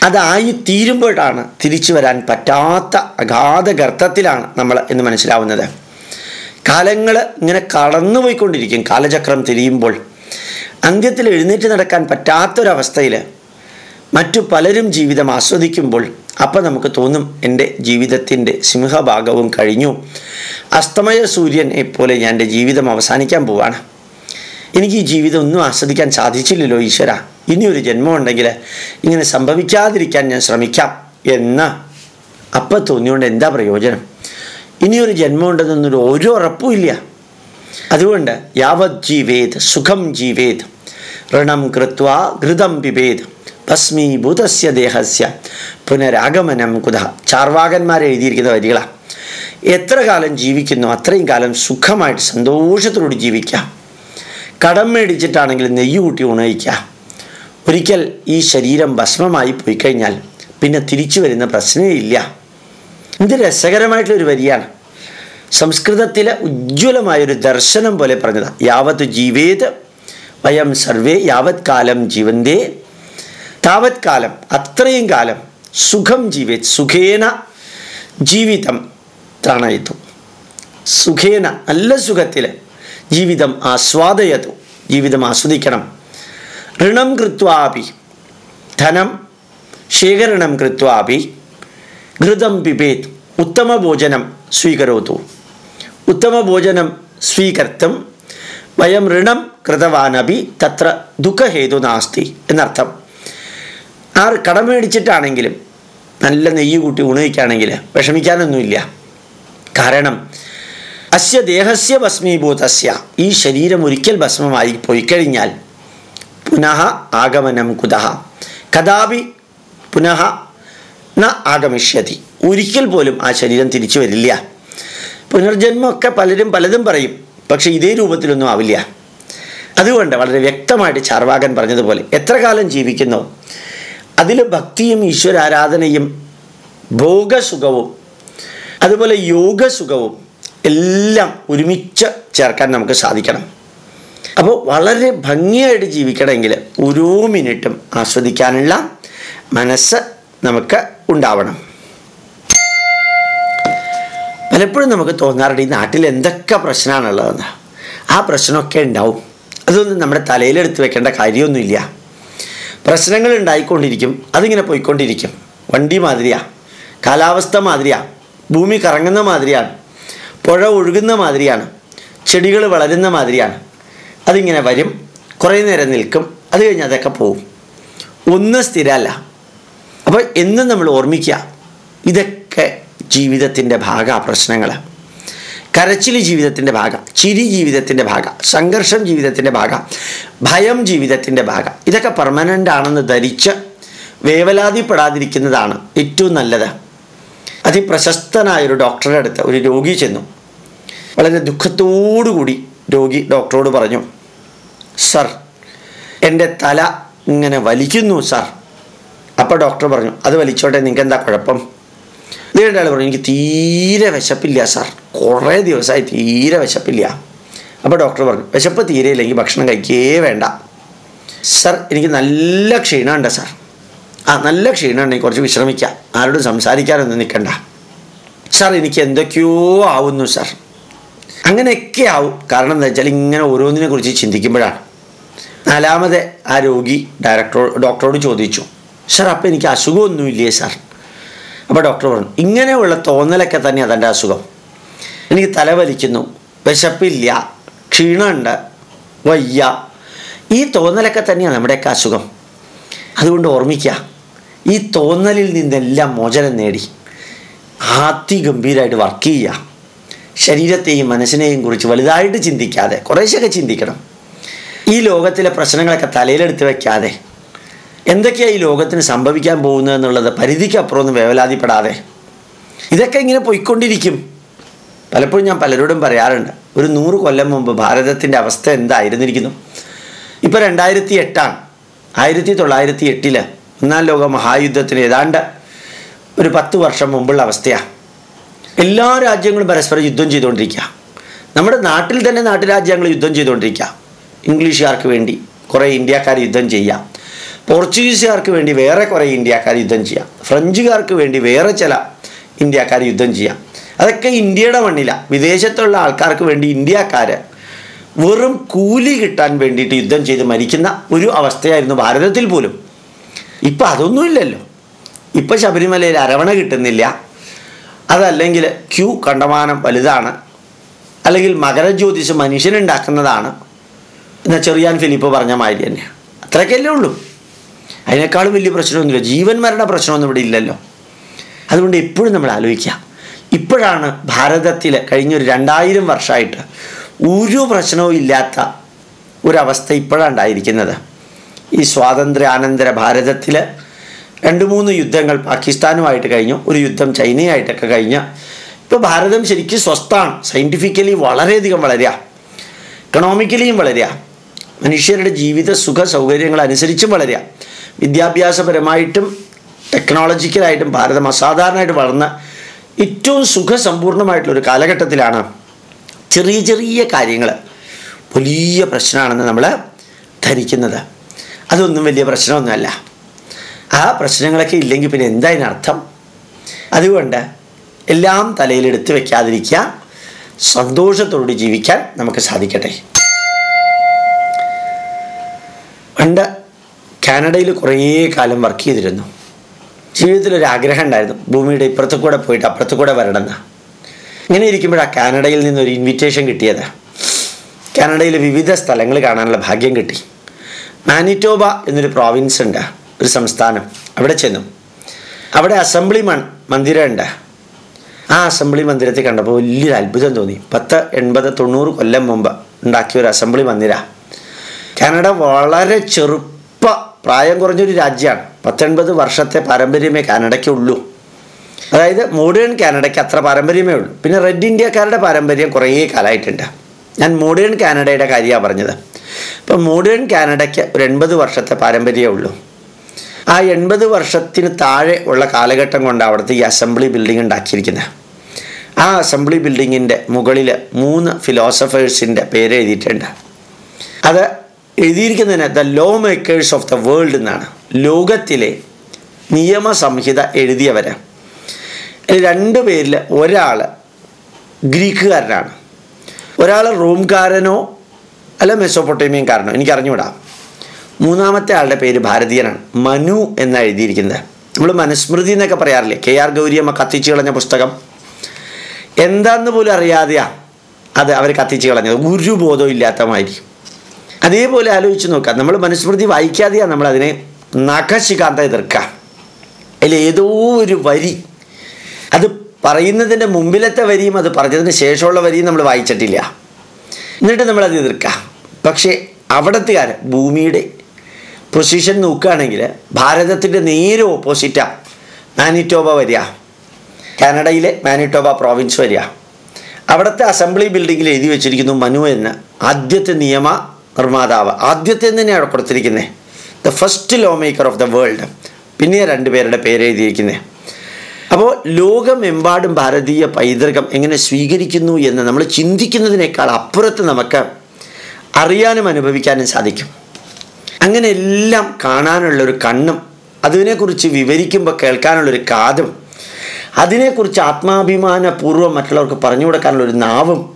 അതായി തീരുമ്പോഴാണ് തിരിച്ചു വരാൻ പറ്റാത്ത അഗാധ ഗർത്തത്തിലാണ് നമ്മൾ എന്ന് മനസ്സിലാവുന്നത്. കാലങ്ങൾ ഇങ്ങനെ കടന്നുപോയിക്കൊണ്ടിരിക്കും കാലചക്രം തിരിയുമ്പോൾ അന്ത്യത്തിൽ എഴുന്നേറ്റ് നടക്കാൻ പറ്റാത്തൊരവസ്ഥയിൽ മറ്റു പലരും ജീവിതം ആസ്വദിക്കുമ്പോൾ അപ്പം നമുക്ക് തോന്നും എന്റെ ജീവിതത്തിന്റെ സിംഹഭാഗവും കഴിഞ്ഞു. അസ്തമയ സൂര്യനെ പോലെ ഞാൻ എന്റെ ജീവിതം അവസാനിക്കാൻ പോവാണ്. എനിക്ക് ഈ ജീവിതം ഒന്നും ആസ്വദിക്കാൻ സാധിച്ചില്ലല്ലോ ഈശ്വര. ഇനിയൊരു ജന്മം ഉണ്ടെങ്കിൽ ഇങ്ങനെ സംഭവിക്കാതിരിക്കാൻ ഞാൻ ശ്രമിക്കാം എന്ന് അപ്പം തോന്നിയോണ്ട് എന്താ പ്രയോജനം? ഇനിയൊരു ജന്മം ഉണ്ടെന്നൊരു ഒരു ഉറപ്പുമില്ല അതുകൊണ്ട് യാവത് ജീവേത് സുഖം ജീവേത് ഋണം കൃത്വ ഘൃതം പിബേത് ഭസ്മീഭൂതസ്യ ദേഹസ്യ പുനരാഗമനം കുത ചാർവാകന്മാർ എഴുതിയിരിക്കുന്ന വരികളാണ് എത്ര കാലം ജീവിക്കുന്നു അത്രയും കാലം സുഖമായിട്ട് സന്തോഷത്തോട് ജീവിക്കാം. കടം മേടിച്ചിട്ടാണെങ്കിൽ നെയ്യ് കൂട്ടി ഉണയിക്കുക ഒരിക്കൽ ഈ ശരീരം ഭസ്മമായി പോയി കഴിഞ്ഞാൽ പിന്നെ തിരിച്ചു വരുന്ന പ്രശ്നമില്ല. ഇത് രസകരമായിട്ടുള്ളൊരു വരിയാണ്. സംസ്കൃതത്തിലെ ഉജ്ജ്വലമായൊരു ദർശനം പോലെ പറഞ്ഞതാണ് യാവത് ജീവേത് വയം സർവേ യാവത് കാലം ജീവന്തേ. താവത് കാലം അത്രയും കാലം സുഖം ജീവേത്. സുഖേന ജീവിതം ത്രണയിത്തു സുഖേന നല്ല സുഖത്തിൽ ജീവിതം ആസ്വാദയതു ജീവിതം ആസ്വദിക്കണം. ഋണം കൃത്വാപി ധനം ശേഖരണം കൃത്വാപി ഘൃതം പിബേത് ഉത്തമഭോജനം സ്വീകരോതു. ഉത്തമഭോജനം സ്വീകർത്തും വയം ഋണം കൃതവാനപി തത്ര ദുഃഖഹേതു നാസ്തി എന്നർത്ഥം. ആ കടം മേടിച്ചിട്ടാണെങ്കിലും നല്ല നെയ്യ് കൂട്ടി ഉണയിക്കുകയാണെങ്കിൽ വിഷമിക്കാനൊന്നുമില്ല. കാരണം അസ്യ ദേഹസ്യ ഭസ്മീഭൂതസ്യ. ഈ ശരീരം ഒരിക്കൽ ഭസ്മമായി പോയി കഴിഞ്ഞാൽ പുനഃ ആഗമനം കുതഹ കഥാപി പുനഃ ന ആഗമിഷ്യതി. ഒരിക്കൽ പോലും ആ ശരീരം തിരിച്ചു വരില്ല. പുനർജന്മമൊക്കെ പലരും പലതും പറയും. പക്ഷെ ഇതേ രൂപത്തിലൊന്നും ആവില്ല. അതുകൊണ്ട് വളരെ വ്യക്തമായിട്ട് ചാർവാകൻ പറഞ്ഞതുപോലെ എത്ര കാലം ജീവിക്കുന്നു? അതിൽ ഭക്തിയും ഈശ്വരാരാധനയും ഭോഗസുഖവും അതുപോലെ യോഗസുഖവും എല്ലാം ഒരുമിച്ച് ചേർക്കാൻ നമുക്ക് സാധിക്കണം. അപ്പോൾ വളരെ ഭംഗിയായിട്ട് ജീവിക്കണമെങ്കിൽ ഓരോ മിനിറ്റും ആസ്വദിക്കാനുള്ള മനസ്സ് നമുക്ക് ഉണ്ടാവണം. പലപ്പോഴും നമുക്ക് തോന്നാറുണ്ട് ഈ നാട്ടിൽ എന്തൊക്കെ പ്രശ്നമാണുള്ളതെന്ന്. ആ പ്രശ്നമൊക്കെ ഉണ്ടാവും. അതൊന്നും നമ്മുടെ തലയിലെടുത്ത് വെക്കേണ്ട കാര്യമൊന്നുമില്ല. പ്രശ്നങ്ങൾ ഉണ്ടായിക്കൊണ്ടിരിക്കും. അതിങ്ങനെ പോയിക്കൊണ്ടിരിക്കും. വണ്ടി മാതിരിയാണ് കാലാവസ്ഥ മാതിരിയാണ് ഭൂമി കറങ്ങുന്ന മാതിരിയാണ് പുഴ ഒഴുകുന്ന മാതിരിയാണ്. ചെടികൾ വളരുന്ന മാതിരിയാണ്. അതിങ്ങനെ വരും. കുറേ നേരം നിൽക്കും. അത് കഴിഞ്ഞ് അതൊക്കെ പോവും. ഒന്നും സ്ഥിരമല്ല. അപ്പോൾ എന്നും നമ്മൾ ഓർമ്മിക്കുക. ഇതൊക്കെ ജീവിതത്തിന്റെ ഭാഗ പ്രശ്നങ്ങൾ. കരച്ചിൽ ജീവിതത്തിന്റെ ഭാഗം ചിരി ജീവിതത്തിന്റെ ഭാഗം സംഘർഷം ജീവിതത്തിന്റെ ഭാഗം ഭയം ജീവിതത്തിന്റെ ഭാഗം. ഇതൊക്കെ പെർമനന്റ് ആണെന്ന് ധരിച്ച് വേവലാതിപ്പെടാതിരിക്കുന്നതാണ് ഏറ്റവും നല്ലത്. അതിപ്രശസ്തനായ ഒരു ഡോക്ടറുടെ അടുത്ത് ഒരു രോഗി ചെന്നു. വളരെ ദുഃഖത്തോടുകൂടി രോഗി ഡോക്ടറോട് പറഞ്ഞു സർ എന്റെ തല ഇങ്ങനെ വലിക്കുന്നു സർ. അപ്പോൾ ഡോക്ടർ പറഞ്ഞു അത് വലിച്ചോട്ടെ നിങ്ങൾക്ക് എന്താ കുഴപ്പം? ഇത് ആൾ പറഞ്ഞു എനിക്ക് തീരെ വിശപ്പില്ല സാർ. കുറേ ദിവസമായി തീരെ വിശപ്പില്ല. അപ്പോൾ ഡോക്ടർ പറഞ്ഞു വിശപ്പ് തീരെ ഇല്ലെങ്കിൽ ഭക്ഷണം കഴിക്കേ വേണ്ട. സർ എനിക്ക് നല്ല ക്ഷീണമുണ്ട് സാർ. ആ നല്ല ക്ഷീണമുണ്ടെങ്കിൽ കുറച്ച് വിശ്രമിക്കാം. ആരോടും സംസാരിക്കാനൊന്നും നിൽക്കണ്ട. സാർ എനിക്ക് എന്തൊക്കെയോ ആവുന്നു സാർ. അങ്ങനെയൊക്കെ ആവും. കാരണം എന്താ വെച്ചാൽ ഇങ്ങനെ ഓരോന്നിനെ കുറിച്ച് ചിന്തിക്കുമ്പോഴാണ്. നാലാമത് ആ രോഗി ഡയറക്ടറോ ഡോക്ടറോട് ചോദിച്ചു. സാർ അപ്പം എനിക്ക് അസുഖമൊന്നുമില്ലേ സാർ? അപ്പോൾ ഡോക്ടർ പറഞ്ഞു ഇങ്ങനെയുള്ള തോന്നലൊക്കെ തന്നെ അതെന്റെ അസുഖം. എനിക്ക് തലവലിക്കുന്നു വിശപ്പില്ല ക്ഷീണമുണ്ട് വയ്യ. ഈ തോന്നലൊക്കെ തന്നെയാണ് നമ്മുടെയൊക്കെ അസുഖം. അതുകൊണ്ട് ഓർമ്മിക്കുക ഈ തോന്നലിൽ നിന്നെല്ലാം മോചനം നേടി. അതിഗംഭീരമായിട്ട് വർക്ക് ചെയ്യുക. ശരീരത്തെയും മനസ്സിനെയും കുറിച്ച് വലുതായിട്ട് ചിന്തിക്കാതെ കുറേശ്ശൊക്കെ ചിന്തിക്കണം. ഈ ലോകത്തിലെ പ്രശ്നങ്ങളൊക്കെ തലയിലെടുത്ത് വയ്ക്കാതെ എന്തൊക്കെയാണ് ഈ ലോകത്തിന് സംഭവിക്കാൻ പോകുന്നത് എന്നുള്ളത് പരിധിക്കപ്പുറമൊന്നും വേവലാതിപ്പെടാതെ. ഇതൊക്കെ ഇങ്ങനെ പോയിക്കൊണ്ടിരിക്കും. പലപ്പോഴും ഞാൻ പലരോടും പറയാറുണ്ട് ഒരു നൂറ് കൊല്ലം മുമ്പ് ഭാരതത്തിന്റെ അവസ്ഥ എന്തായിരുന്നിരിക്കുന്നു? ഇപ്പോൾ രണ്ടായിരത്തി എട്ടാണ് ആയിരത്തി തൊള്ളായിരത്തി എട്ടിൽ ഒന്നാം ലോക മഹായുദ്ധത്തിന് ഏതാണ്ട് ഒരു പത്ത് വർഷം മുമ്പുള്ള അവസ്ഥയാണ് എല്ലാ രാജ്യങ്ങളും പരസ്പരം യുദ്ധം ചെയ്തുകൊണ്ടിരിക്കുക നമ്മുടെ നാട്ടിൽ തന്നെ നാട്ടുരാജ്യങ്ങൾ യുദ്ധം ചെയ്തുകൊണ്ടിരിക്കുക ഇംഗ്ലീഷുകാർക്ക് വേണ്ടി കുറേ ഇന്ത്യക്കാർ യുദ്ധം ചെയ്യാം. പോർച്ചുഗീസുകാർക്ക് വേണ്ടി വേറെ കുറേ ഇന്ത്യക്കാർ യുദ്ധം ചെയ്യാം. ഫ്രഞ്ചുകാർക്ക് വേണ്ടി വേറെ ചില ഇന്ത്യക്കാർ യുദ്ധം ചെയ്യാം. അതൊക്കെ ഇന്ത്യയുടെ മണ്ണില. വിദേശത്തുള്ള ആൾക്കാർക്ക് വേണ്ടി ഇന്ത്യക്കാർ വെറും കൂലി കിട്ടാൻ വേണ്ടിയിട്ട് യുദ്ധം ചെയ്ത് മരിക്കുന്ന ഒരു അവസ്ഥയായിരുന്നു ഭാരതത്തിൽ പോലും. ഇപ്പം അതൊന്നുമില്ലല്ലോ ഇപ്പം ശബരിമലയിൽ അരവണ കിട്ടുന്നില്ല. അതല്ലെങ്കിൽ ക്യൂ കണ്ടമാനം വലുതാണ്. അല്ലെങ്കിൽ മകരജ്യോതിഷ് മനുഷ്യനുണ്ടാക്കുന്നതാണ് എന്ന ചെറിയാൻ ഫിലിപ്പ് പറഞ്ഞ മാതിരി തന്നെ അത്രയൊക്കെയല്ലേ ഉള്ളൂ. അതിനേക്കാളും വലിയ പ്രശ്നമൊന്നുമില്ല. ജീവൻ മരണ പ്രശ്നമൊന്നും ഇവിടെ ഇല്ലല്ലോ. അതുകൊണ്ട് എപ്പോഴും നമ്മൾ ആലോചിക്കുക. ഇപ്പോഴാണ് ഭാരതത്തിൽ കഴിഞ്ഞൊരു രണ്ടായിരം വർഷമായിട്ട് ഒരു പ്രശ്നവും ഇല്ലാത്ത ഒരവസ്ഥ ഇപ്പോഴാണ് ഉണ്ടായിരിക്കുന്നത്. ഈ സ്വാതന്ത്ര്യാനന്തര ഭാരതത്തിൽ രണ്ട് മൂന്ന് യുദ്ധങ്ങൾ പാകിസ്ഥാനുമായിട്ട് കഴിഞ്ഞു ഒരു യുദ്ധം ചൈനയായിട്ടൊക്കെ കഴിഞ്ഞ്. ഇപ്പോൾ ഭാരതം ശരിക്കും സ്വസ്ഥാണ്. സയന്റിഫിക്കലി വളരെയധികം വളരുക. ഇക്കണോമിക്കലിയും വളരുക. മനുഷ്യരുടെ ജീവിത സുഖ സൗകര്യങ്ങൾ അനുസരിച്ചും വളരുക. വിദ്യാഭ്യാസപരമായിട്ടും ടെക്നോളജിക്കലായിട്ടും ഭാരതം അസാധാരണമായിട്ട് വളർന്ന ഏറ്റവും സുഖസമ്പൂർണമായിട്ടുള്ളൊരു കാലഘട്ടത്തിലാണ് ചെറിയ ചെറിയ കാര്യങ്ങൾ വലിയ പ്രശ്നമാണെന്ന് നമ്മൾ ധരിക്കുന്നത്. അതൊന്നും വലിയ പ്രശ്നമൊന്നുമല്ല. ആ പ്രശ്നങ്ങളൊക്കെ ഇല്ലെങ്കിൽ പിന്നെ എന്തായതിനർത്ഥം അതുകൊണ്ട് എല്ലാം തലയിലെടുത്ത് വെക്കാതിരിക്കുക സന്തോഷത്തോടെ ജീവിക്കാൻ നമുക്ക് സാധിക്കട്ടെ. പണ്ട് കാനഡയിൽ കുറേ കാലം വർക്ക് ചെയ്തിരുന്നു. ജീവിതത്തിൽ ഒരു ആഗ്രഹം ഉണ്ടായിരുന്നു. ഭൂമിയുടെ ഇപ്പുറത്തു കൂടെ പോയിട്ട് അപ്പുറത്തു കൂടെ വരണമെന്ന്. ഇങ്ങനെ ഇരിക്കുമ്പോഴാണ് കാനഡയിൽ നിന്നൊരു ഇൻവിറ്റേഷൻ കിട്ടിയത്. കാനഡയിലെ വിവിധ സ്ഥലങ്ങൾ കാണാനുള്ള ഭാഗ്യം കിട്ടി. മാനിറ്റോബ എന്നൊരു പ്രോവിൻസ് ഉണ്ട് ഒരു സംസ്ഥാനം. അവിടെ ചെന്നു. അവിടെ അസംബ്ലി മൺ മന്ദിരമുണ്ട് ആ അസംബ്ലി മന്ദിരത്തെ കണ്ടപ്പോൾ വലിയൊരു അത്ഭുതം തോന്നി. പത്ത് എൺപത് തൊണ്ണൂറ് കൊല്ലം മുമ്പ് ഉണ്ടാക്കിയ ഒരു അസംബ്ലി മന്ദിര. കാനഡ വളരെ ചെറുപ്പ പ്രായം കുറഞ്ഞൊരു രാജ്യമാണ്. പത്തൊൻപത് വർഷത്തെ പാരമ്പര്യമേ കാനഡയ്ക്കുള്ളൂ. അതായത് മോഡേൺ കാനഡയ്ക്ക് അത്ര പാരമ്പര്യമേ ഉള്ളൂ. പിന്നെ റെഡ് ഇന്ത്യക്കാരുടെ പാരമ്പര്യം കുറേ കാലമായിട്ടുണ്ട്. ഞാൻ മോഡേൺ കാനഡയുടെ കാര്യമാണ് പറഞ്ഞത്. ഇപ്പം മോഡേൺ കാനഡയ്ക്ക് ഒരു എൺപത് വർഷത്തെ പാരമ്പര്യമേ ഉള്ളൂ. ആ എൺപത് വർഷത്തിന് താഴെ ഉള്ള കാലഘട്ടം കൊണ്ട് അവിടുത്തെ ഈ അസംബ്ലി ബിൽഡിംഗ് ഉണ്ടാക്കിയിരിക്കുന്നത്. ആ അസംബ്ലി ബിൽഡിങ്ങിന്റെ മുകളിൽ മൂന്ന് ഫിലോസഫേഴ്സിന്റെ പേര് എഴുതിയിട്ടുണ്ട്. അത് എഴുതിയിരിക്കുന്നതിന് the law makers of the world എന്നാണ്. ലോകത്തിലെ നിയമസംഹിത എഴുതിയവർ രണ്ട് പേരിൽ ഒരാൾ ഗ്രീക്കുകാരനാണ്. ഒരാൾ റോംകാരനോ അല്ല മെസ്സോപ്പൊട്ടേമിയൻകാരനോ എനിക്ക് അറിഞ്ഞുകൂടാ മൂന്നാമത്തെ ആളുടെ പേര് ഭാരതീയനാണ്. മനു എന്ന് എഴുതിയിരിക്കുന്നത്. നമ്മൾ മനുസ്മൃതി എന്നൊക്കെ പറയാറില്ലേ? കെ ആർ ഗൗരിയമ്മ കത്തിച്ചു കളഞ്ഞ പുസ്തകം. എന്താന്ന് പോലും അറിയാതെയാ അത് അവർ കത്തിച്ചു കളഞ്ഞത്. ഒരു ബോധവും ഇല്ലാത്ത മാതിരി അതേപോലെ ആലോചിച്ച് നോക്കാം. നമ്മൾ മനുസ്മൃതി വായിക്കാതെയാണ് നമ്മൾ അതിനെ നഖശികാന്ത എതിർക്കുക അതിൽ ഏതോ ഒരു വരി. അത് പറയുന്നതിന്റെ മുമ്പിലത്തെ വരിയും അത് പറഞ്ഞതിന് ശേഷമുള്ള വരിയും നമ്മൾ വായിച്ചിട്ടില്ല. എന്നിട്ട് നമ്മളത് എതിർക്കാം. പക്ഷേ അവിടത്തുകാർ ഭൂമിയുടെ പൊസിഷൻ നോക്കുകയാണെങ്കിൽ ഭാരതത്തിന്റെ നേരെ ഓപ്പോസിറ്റാണ് മാനിറ്റോബ വരിക. കാനഡയിലെ മാനിറ്റോബ പ്രോവിൻസ് വരിക. അവിടുത്തെ അസംബ്ലി ബിൽഡിങ്ങിൽ എഴുതി വെച്ചിരിക്കുന്നു മനു എന്ന് ആദ്യത്തെ നിയമ നിർമ്മാതാവ്. ആദ്യത്തെ തന്നെയാണ് കൊടുത്തിരിക്കുന്നത്. The first law maker of the world പിന്നെ രണ്ടുപേരുടെ പേര് എഴുതിയിരിക്കുന്നത്. അപ്പോൾ ലോകമെമ്പാടും ഭാരതീയ പൈതൃകം എങ്ങനെ സ്വീകരിക്കുന്നു എന്ന് നമ്മൾ ചിന്തിക്കുന്നതിനേക്കാൾ അപ്പുറത്ത് നമുക്ക് അറിയാനും അനുഭവിക്കാനും സാധിക്കും. അങ്ങനെ എല്ലാം കാണാനുള്ളൊരു കണ്ണും അതിനെക്കുറിച്ച് വിവരിക്കുമ്പോൾ കേൾക്കാനുള്ളൊരു കാതും അതിനെക്കുറിച്ച് ആത്മാഭിമാനപൂർവം മറ്റുള്ളവർക്ക് പറഞ്ഞു കൊടുക്കാനുള്ളൊരു നാവും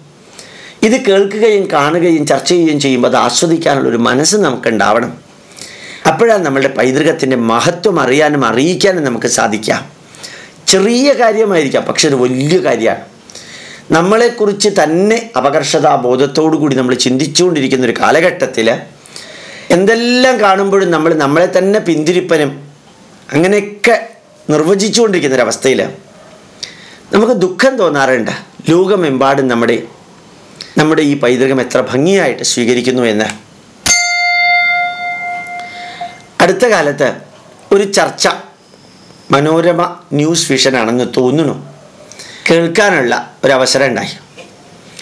ഇത് കേൾക്കുകയും കാണുകയും ചർച്ച ചെയ്യുകയും ചെയ്യുമ്പോൾ അത് ആസ്വദിക്കാനുള്ളൊരു മനസ്സ് നമുക്ക് ഉണ്ടാവണം അപ്പോഴാണ് നമ്മളുടെ പൈതൃകത്തിന്റെ മഹത്വം അറിയാനും അറിയിക്കാനും നമുക്ക് സാധിക്കാം. ചെറിയ കാര്യമായിരിക്കാം പക്ഷെ അത് വലിയ കാര്യമാണ്. നമ്മളെക്കുറിച്ച് തന്നെ അപകർഷതാബോധത്തോടു കൂടി നമ്മൾ ചിന്തിച്ചുകൊണ്ടിരിക്കുന്ന ഒരു കാലഘട്ടത്തിൽ എന്തെല്ലാം കാണുമ്പോഴും നമ്മൾ നമ്മളെ തന്നെ പിന്തിരിപ്പനും അങ്ങനെയൊക്കെ നിർവചിച്ചുകൊണ്ടിരിക്കുന്ന ഒരവസ്ഥയിൽ നമുക്ക് ദുഃഖം തോന്നാറുണ്ട്. ലോകമെമ്പാടും നമ്മുടെ നമ്മുടെ ഈ പൈതൃകം എത്ര ഭംഗിയായിട്ട് സ്വീകരിക്കുന്നു എന്ന്. അടുത്ത കാലത്ത് ഒരു ചർച്ച മനോരമ ന്യൂസ് വിഷനാണെന്ന് തോന്നുന്നു. കേൾക്കാനുള്ള ഒരവസരം ഉണ്ടായി.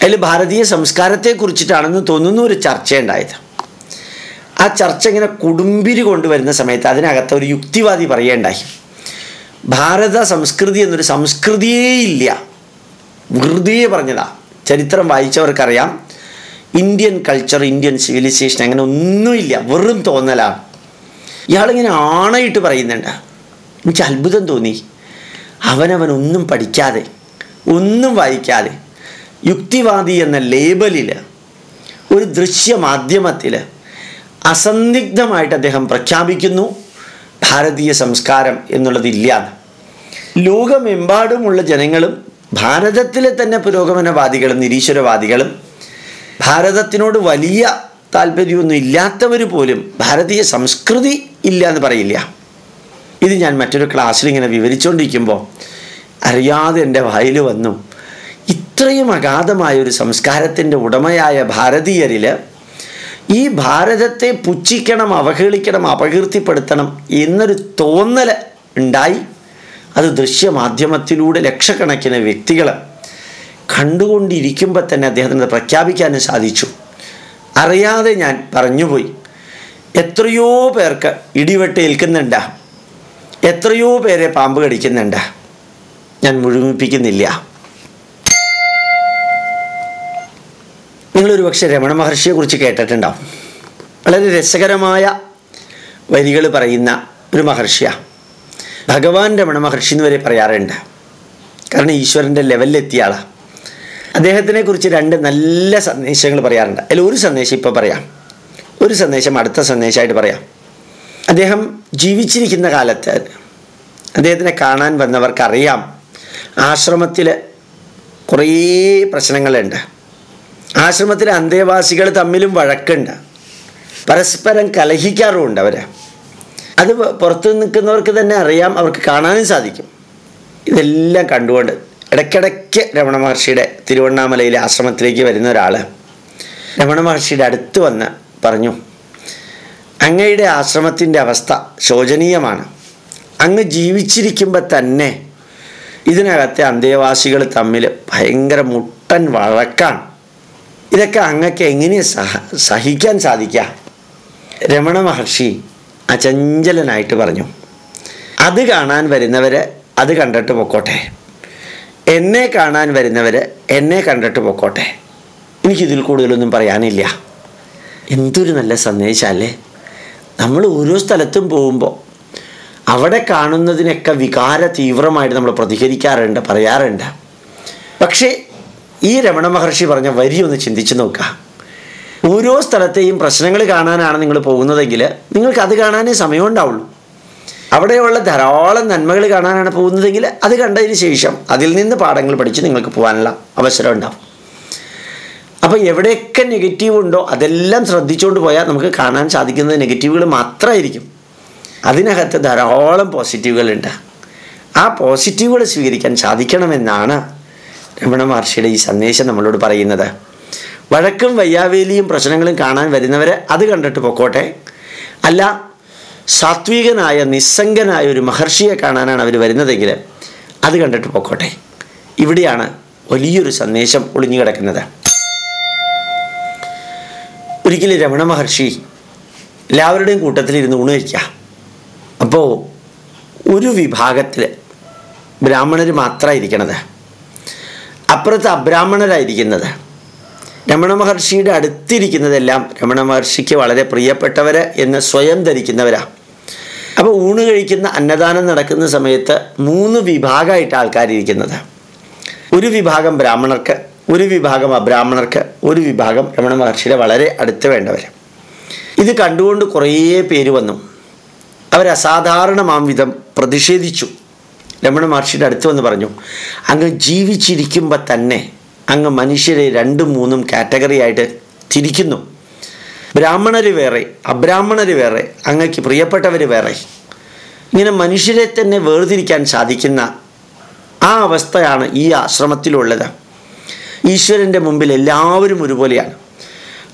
അതിൽ ഭാരതീയ സംസ്കാരത്തെ കുറിച്ചിട്ടാണെന്ന് തോന്നുന്നു ഒരു ചർച്ചയുണ്ടായത്. ആ ചർച്ച ഇങ്ങനെ കുടുംബിരി കൊണ്ടുവരുന്ന സമയത്ത് അതിനകത്ത് ഒരു യുക്തിവാദി പറയുകയുണ്ടായി. ഭാരത സംസ്കൃതി എന്നൊരു സംസ്കൃതിയേ ഇല്ല. വെറുതെ പറഞ്ഞതാ. ചരിത്രം വായിച്ചവർക്കറിയാം. ഇന്ത്യൻ കൾച്ചർ ഇന്ത്യൻ സിവിലൈസേഷൻ അങ്ങനെ ഒന്നുമില്ല. വെറും തോന്നലാണ് ഇയാളിങ്ങനെ ആണയിട്ട് പറയുന്നുണ്ട്. എനിക്ക് അത്ഭുതം തോന്നി. അവനവൻ ഒന്നും പഠിക്കാതെ ഒന്നും വായിക്കാതെ യുക്തിവാദി എന്ന ലേബലിൽ ഒരു ദൃശ്യമാധ്യമത്തിൽ അസന്ദിഗ്ധമായിട്ട് അദ്ദേഹം പ്രഖ്യാപിക്കുന്നു ഭാരതീയ സംസ്കാരം എന്നുള്ളതില്ല ലോകമെമ്പാടുമുള്ള ജനങ്ങളും ഭാരതത്തിലെ തന്നെ പുരോഗമനവാദികളും നിരീശ്വരവാദികളും ഭാരതത്തിനോട് വലിയ താല്പര്യമൊന്നും ഇല്ലാത്തവർ പോലും ഭാരതീയ സംസ്കൃതി ഇല്ല എന്ന് പറയില്ല. ഇത് ഞാൻ മറ്റൊരു ക്ലാസ്സിൽ ഇങ്ങനെ വിവരിച്ചുകൊണ്ടിരിക്കുമ്പോൾ അറിയാതെ എന്റെ വായിൽ വന്നു. ഇത്രയും അഗാധമായ ഒരു സംസ്കാരത്തിന്റെ ഉടമയായ ഭാരതീയരിൽ ഈ ഭാരതത്തെ പുച്ഛിക്കണം അവഹേളിക്കണം അപകീർത്തിപ്പെടുത്തണം എന്നൊരു തോന്നൽ ഉണ്ടായി. അത് ദൃശ്യമാധ്യമത്തിലൂടെ ലക്ഷക്കണക്കിന് വ്യക്തികൾ കണ്ടുകൊണ്ടിരിക്കുമ്പോൾ തന്നെ അദ്ദേഹത്തിന് പ്രഖ്യാപിക്കാനും സാധിച്ചു. അറിയാതെ ഞാൻ പറഞ്ഞുപോയി. എത്രയോ പേർക്ക് ഇടിവെട്ട് ഏൽക്കുന്നുണ്ട്. എത്രയോ പേരെ പാമ്പ് കടിക്കുന്നുണ്ട്. ഞാൻ മുഴുമിപ്പിക്കുന്നില്ല. നിങ്ങളൊരു പക്ഷേ രമണ മഹർഷിയെ കുറിച്ച് കേട്ടിട്ടുണ്ടാവും വളരെ രസകരമായ വരികൾ പറയുന്ന ഒരു മഹർഷിയാണ് ഭഗവാൻ രമണ മഹർഷി എന്ന് വരെ പറയാറുണ്ട്. കാരണം ഈശ്വരന്റെ ലെവലിലെത്തിയ ആളാണ് അദ്ദേഹത്തിനെ കുറിച്ച് രണ്ട് നല്ല സന്ദേശങ്ങൾ പറയാറുണ്ട്. അതിൽ ഒരു സന്ദേശം ഇപ്പോൾ പറയാം. ഒരു സന്ദേശം അടുത്ത സന്ദേശമായിട്ട് പറയാം. അദ്ദേഹം ജീവിച്ചിരിക്കുന്ന കാലത്ത് അദ്ദേഹത്തിനെ കാണാൻ വന്നവർക്കറിയാം. ആശ്രമത്തിൽ കുറേ പ്രശ്നങ്ങളുണ്ട്. ആശ്രമത്തിലെ അന്തേവാസികൾ തമ്മിലും വഴക്കുണ്ട്. പരസ്പരം കലഹിക്കാറുമുണ്ട് അവർ അത് പുറത്ത് നിൽക്കുന്നവർക്ക് തന്നെ അറിയാം അവർക്ക് കാണാനും സാധിക്കും. ഇതെല്ലാം കണ്ടുകൊണ്ട് ഇടയ്ക്കിടയ്ക്ക് രമണ മഹർഷിയുടെ തിരുവണ്ണാമലയിലെ ആശ്രമത്തിലേക്ക് വരുന്ന ഒരാൾ രമണ മഹർഷിയുടെ അടുത്ത് വന്ന് പറഞ്ഞു അങ്ങയുടെ ആശ്രമത്തിന്റെ അവസ്ഥ ശോചനീയമാണ്. അങ്ങ് ജീവിച്ചിരിക്കുമ്പോൾ തന്നെ ഇതിനകത്തെ അന്തേവാസികൾ തമ്മിൽ ഭയങ്കര മുട്ടൻ വഴക്കാണ്. ഇതൊക്കെ അങ്ങക്ക് എങ്ങനെ സഹ സഹിക്കാൻ സാധിക്കുക രമണ മഹർഷി അചഞ്ചലനായിട്ട് പറഞ്ഞു. അത് കാണാൻ വരുന്നവർ അത് കണ്ടിട്ട് പൊക്കോട്ടെ. എന്നെ കാണാൻ വരുന്നവർ എന്നെ കണ്ടിട്ട് പൊക്കോട്ടെ. എനിക്കിതിൽ കൂടുതലൊന്നും പറയാനില്ല. എന്തൊരു നല്ല സന്ദേശമല്ലേ നമ്മൾ ഓരോ സ്ഥലത്തും പോകുമ്പോൾ അവിടെ കാണുന്നതിനൊക്കെ വികാര തീവ്രമായിട്ട് നമ്മൾ പ്രതികരിക്കാറുണ്ട് പറയാറുണ്ട്. പക്ഷേ ഈ രമണ മഹർഷി പറഞ്ഞ വരി ഒന്ന് ചിന്തിച്ചു നോക്കുക. ഓരോ സ്ഥലത്തെയും പ്രശ്നങ്ങൾ കാണാനാണ് നിങ്ങൾ പോകുന്നതെങ്കിൽ നിങ്ങൾക്ക് അത് കാണാനേ സമയമുണ്ടാവുള്ളൂ. അവിടെയുള്ള ധാരാളം നന്മകൾ കാണാനാണ് പോകുന്നതെങ്കിൽ അത് കണ്ടതിന് ശേഷം അതിൽ നിന്ന് പാഠങ്ങൾ പഠിച്ച് നിങ്ങൾക്ക് പോകാനുള്ള അവസരം ഉണ്ടാവും. അപ്പോൾ എവിടെയൊക്കെ നെഗറ്റീവ് ഉണ്ടോ അതെല്ലാം ശ്രദ്ധിച്ചുകൊണ്ട് പോയാൽ നമുക്ക് കാണാൻ സാധിക്കുന്നത് നെഗറ്റീവുകൾ മാത്രമായിരിക്കും അതിനകത്ത് ധാരാളം പോസിറ്റീവുകളുണ്ട് ആ പോസിറ്റീവുകൾ സ്വീകരിക്കാൻ സാധിക്കണമെന്നാണ് രമണ മഹർഷിയുടെ ഈ സന്ദേശം നമ്മളോട് പറയുന്നത്. വഴക്കും വയ്യാവേലിയും പ്രശ്നങ്ങളും കാണാൻ വരുന്നവരെ അത് കണ്ടിട്ട് പൊക്കോട്ടെ. അല്ല സാത്വികനായ നിസ്സംഗനായ ഒരു മഹർഷിയെ കാണാനാണ് അവർ വരുന്നതെങ്കിൽ അത് കണ്ടിട്ട് പൊക്കോട്ടെ. ഇവിടെയാണ് വലിയൊരു സന്ദേശം ഒളിഞ്ഞു കിടക്കുന്നത് ഒരിക്കലും രമണ മഹർഷി എല്ലാവരുടെയും കൂട്ടത്തിലിരുന്ന് ഊണ് കഴിക്കുക അപ്പോൾ ഒരു വിഭാഗത്തിൽ ബ്രാഹ്മണർ മാത്രമാണ് ഇരിക്കണത് അപ്പുറത്ത് അബ്രാഹ്മണരായിരിക്കുന്നത്. രമണ മഹർഷിയുടെ അടുത്തിരിക്കുന്നതെല്ലാം രമണ മഹർഷിക്ക് വളരെ പ്രിയപ്പെട്ടവർ എന്ന് സ്വയം ധരിക്കുന്നവരാണ് അപ്പോൾ ഊണ് കഴിക്കുന്ന അന്നദാനം നടക്കുന്ന സമയത്ത് മൂന്ന് വിഭാഗമായിട്ട് ആൾക്കാരിരിക്കുന്നത്. ഒരു വിഭാഗം ബ്രാഹ്മണർക്ക് ഒരു വിഭാഗം അബ്രാഹ്മണർക്ക് ഒരു വിഭാഗം രമണ മഹർഷിയുടെ വളരെ അടുത്ത് വേണ്ടവർ ഇത് കണ്ടുകൊണ്ട് കുറേ പേര് വന്നു. അവർ അസാധാരണമാം വിധം പ്രതിഷേധിച്ചു. രമണ മഹർഷിയുടെ അടുത്ത് വന്ന് പറഞ്ഞു അങ്ങ് ജീവിച്ചിരിക്കുമ്പോൾ തന്നെ അങ്ങ് മനുഷ്യരെ രണ്ടും മൂന്നും കാറ്റഗറി ആയിട്ട് തിരിക്കുന്നു. ബ്രാഹ്മണർ വേറെ അബ്രാഹ്മണർ വേറെ അങ്ങക്ക് പ്രിയപ്പെട്ടവർ വേറെ. ഇങ്ങനെ മനുഷ്യരെ തന്നെ വേർതിരിക്കാൻ സാധിക്കുന്ന ആ അവസ്ഥയാണ് ഈ ആശ്രമത്തിലുള്ളത്. ഈശ്വരന്റെ മുമ്പിൽ എല്ലാവരും ഒരുപോലെയാണ്.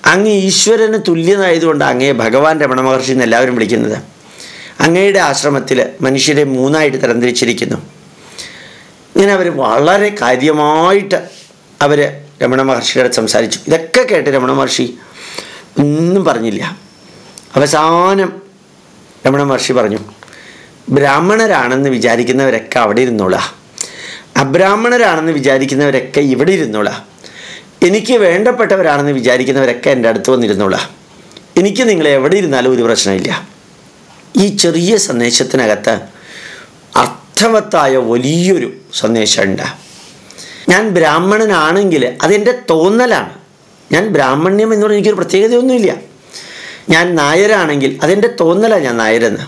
അങ്ങ് ഈശ്വരന് തുല്യനായതുകൊണ്ട് അങ്ങയെ ഭഗവാൻ രമണ മഹർഷി എന്ന് എല്ലാവരും വിളിക്കുന്നത് അങ്ങയുടെ ആശ്രമത്തിൽ മനുഷ്യരെ മൂന്നായിട്ട് തരംതിരിച്ചിരിക്കുന്നു. ഇങ്ങനെ അവർ വളരെ കാര്യമായിട്ട് അവർ രമണ മഹർഷിയുടെ സംസാരിച്ചു. ഇതൊക്കെ കേട്ട് രമണ മഹർഷി ഒന്നും പറഞ്ഞില്ല. അവസാനം രമണ മഹർഷി പറഞ്ഞു ബ്രാഹ്മണരാണെന്ന് വിചാരിക്കുന്നവരൊക്കെ അവിടെ ഇരുന്നോളാം. അബ്രാഹ്മണരാണെന്ന് വിചാരിക്കുന്നവരൊക്കെ ഇവിടെ ഇരുന്നോളാം. എനിക്ക് വേണ്ടപ്പെട്ടവരാണെന്ന് വിചാരിക്കുന്നവരൊക്കെ എന്റെ അടുത്ത് വന്നിരുന്നോളാം. എനിക്ക് നിങ്ങൾ എവിടെ ഇരുന്നാലും ഒരു പ്രശ്നമില്ല. ഈ ചെറിയ സന്ദേശത്തിനകത്ത് അർത്ഥവത്തായ വലിയൊരു സന്ദേശമുണ്ട്. ഞാൻ ബ്രാഹ്മണനാണെങ്കിൽ അതെന്റെ തോന്നലാണ്. ഞാൻ ബ്രാഹ്മണ്യം എന്ന് പറഞ്ഞാൽ എനിക്കൊരു പ്രത്യേകതയൊന്നുമില്ല. ഞാൻ നായരാണെങ്കിൽ അതെന്റെ തോന്നലാണ് ഞാൻ നായരെന്ന്.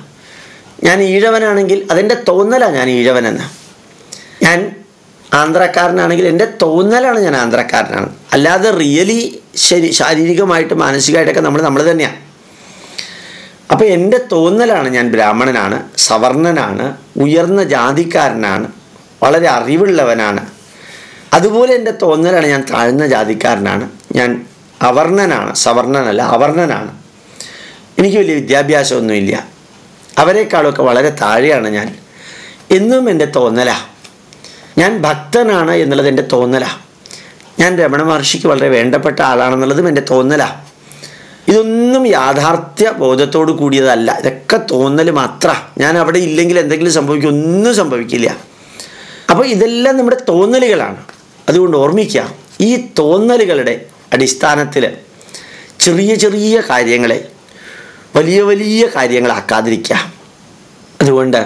ഞാൻ ഈഴവനാണെങ്കിൽ അതെന്റെ തോന്നലാണ് ഞാൻ ഈഴവനെന്ന്. ഞാൻ ആന്ധ്രക്കാരനാണെങ്കിൽ എന്റെ തോന്നലാണ് ഞാൻ ആന്ധ്രക്കാരനാണ്. അല്ലാതെ റിയലി ശരി ശാരീരികമായിട്ട് മാനസികമായിട്ടൊക്കെ നമ്മൾ നമ്മൾ തന്നെയാണ് അപ്പോൾ എന്റെ തോന്നലാണ് ഞാൻ ബ്രാഹ്മണനാണ് സവർണനാണ് ഉയർന്ന ജാതിക്കാരനാണ് വളരെ അറിവുള്ളവനാണ്. അതുപോലെ എന്റെ തോന്നലാണ് ഞാൻ താഴ്ന്ന ജാതിക്കാരനാണ്. ഞാൻ അവർണനാണ് സവർണനല്ല അവർണനാണ് എനിക്ക് വലിയ വിദ്യാഭ്യാസമൊന്നുമില്ല. അവരെക്കാളൊക്കെ വളരെ താഴെയാണ് ഞാൻ. എന്നും എന്റെ തോന്നലാ. ഞാൻ ഭക്തനാണ് എന്നുള്ളത് എന്റെ തോന്നലാണ് ഞാൻ രമണ മഹർഷിക്ക് വളരെ വേണ്ടപ്പെട്ട ആളാണെന്നുള്ളതും എന്റെ തോന്നലാണ് ഇതൊന്നും യാഥാർത്ഥ്യ ബോധത്തോട് കൂടിയതല്ല. ഇതൊക്കെ തോന്നൽ മാത്ര. ഞാൻ അവിടെ ഇല്ലെങ്കിൽ എന്തെങ്കിലും സംഭവിക്കും. ഒന്നും സംഭവിക്കില്ല. അപ്പോൾ ഇതെല്ലാം നമ്മുടെ തോന്നലുകളാണ്. അതുകൊണ്ട് ഓർമ്മിക്കുക ഈ തോന്നലുകളുടെ അടിസ്ഥാനത്തിൽ ചെറിയ ചെറിയ കാര്യങ്ങളെ വലിയ വലിയ കാര്യങ്ങളാക്കാതിരിക്കുക. അതുകൊണ്ട്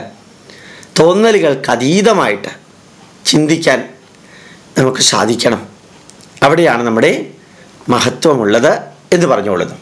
തോന്നലുകൾക്ക് അതീതമായിട്ട് ചിന്തിക്കാൻ നമുക്ക് സാധിക്കണം. അവിടെയാണ് നമ്മുടെ മഹത്വമുള്ളത് എന്ന് പറഞ്ഞുകൊള്ളുന്നു.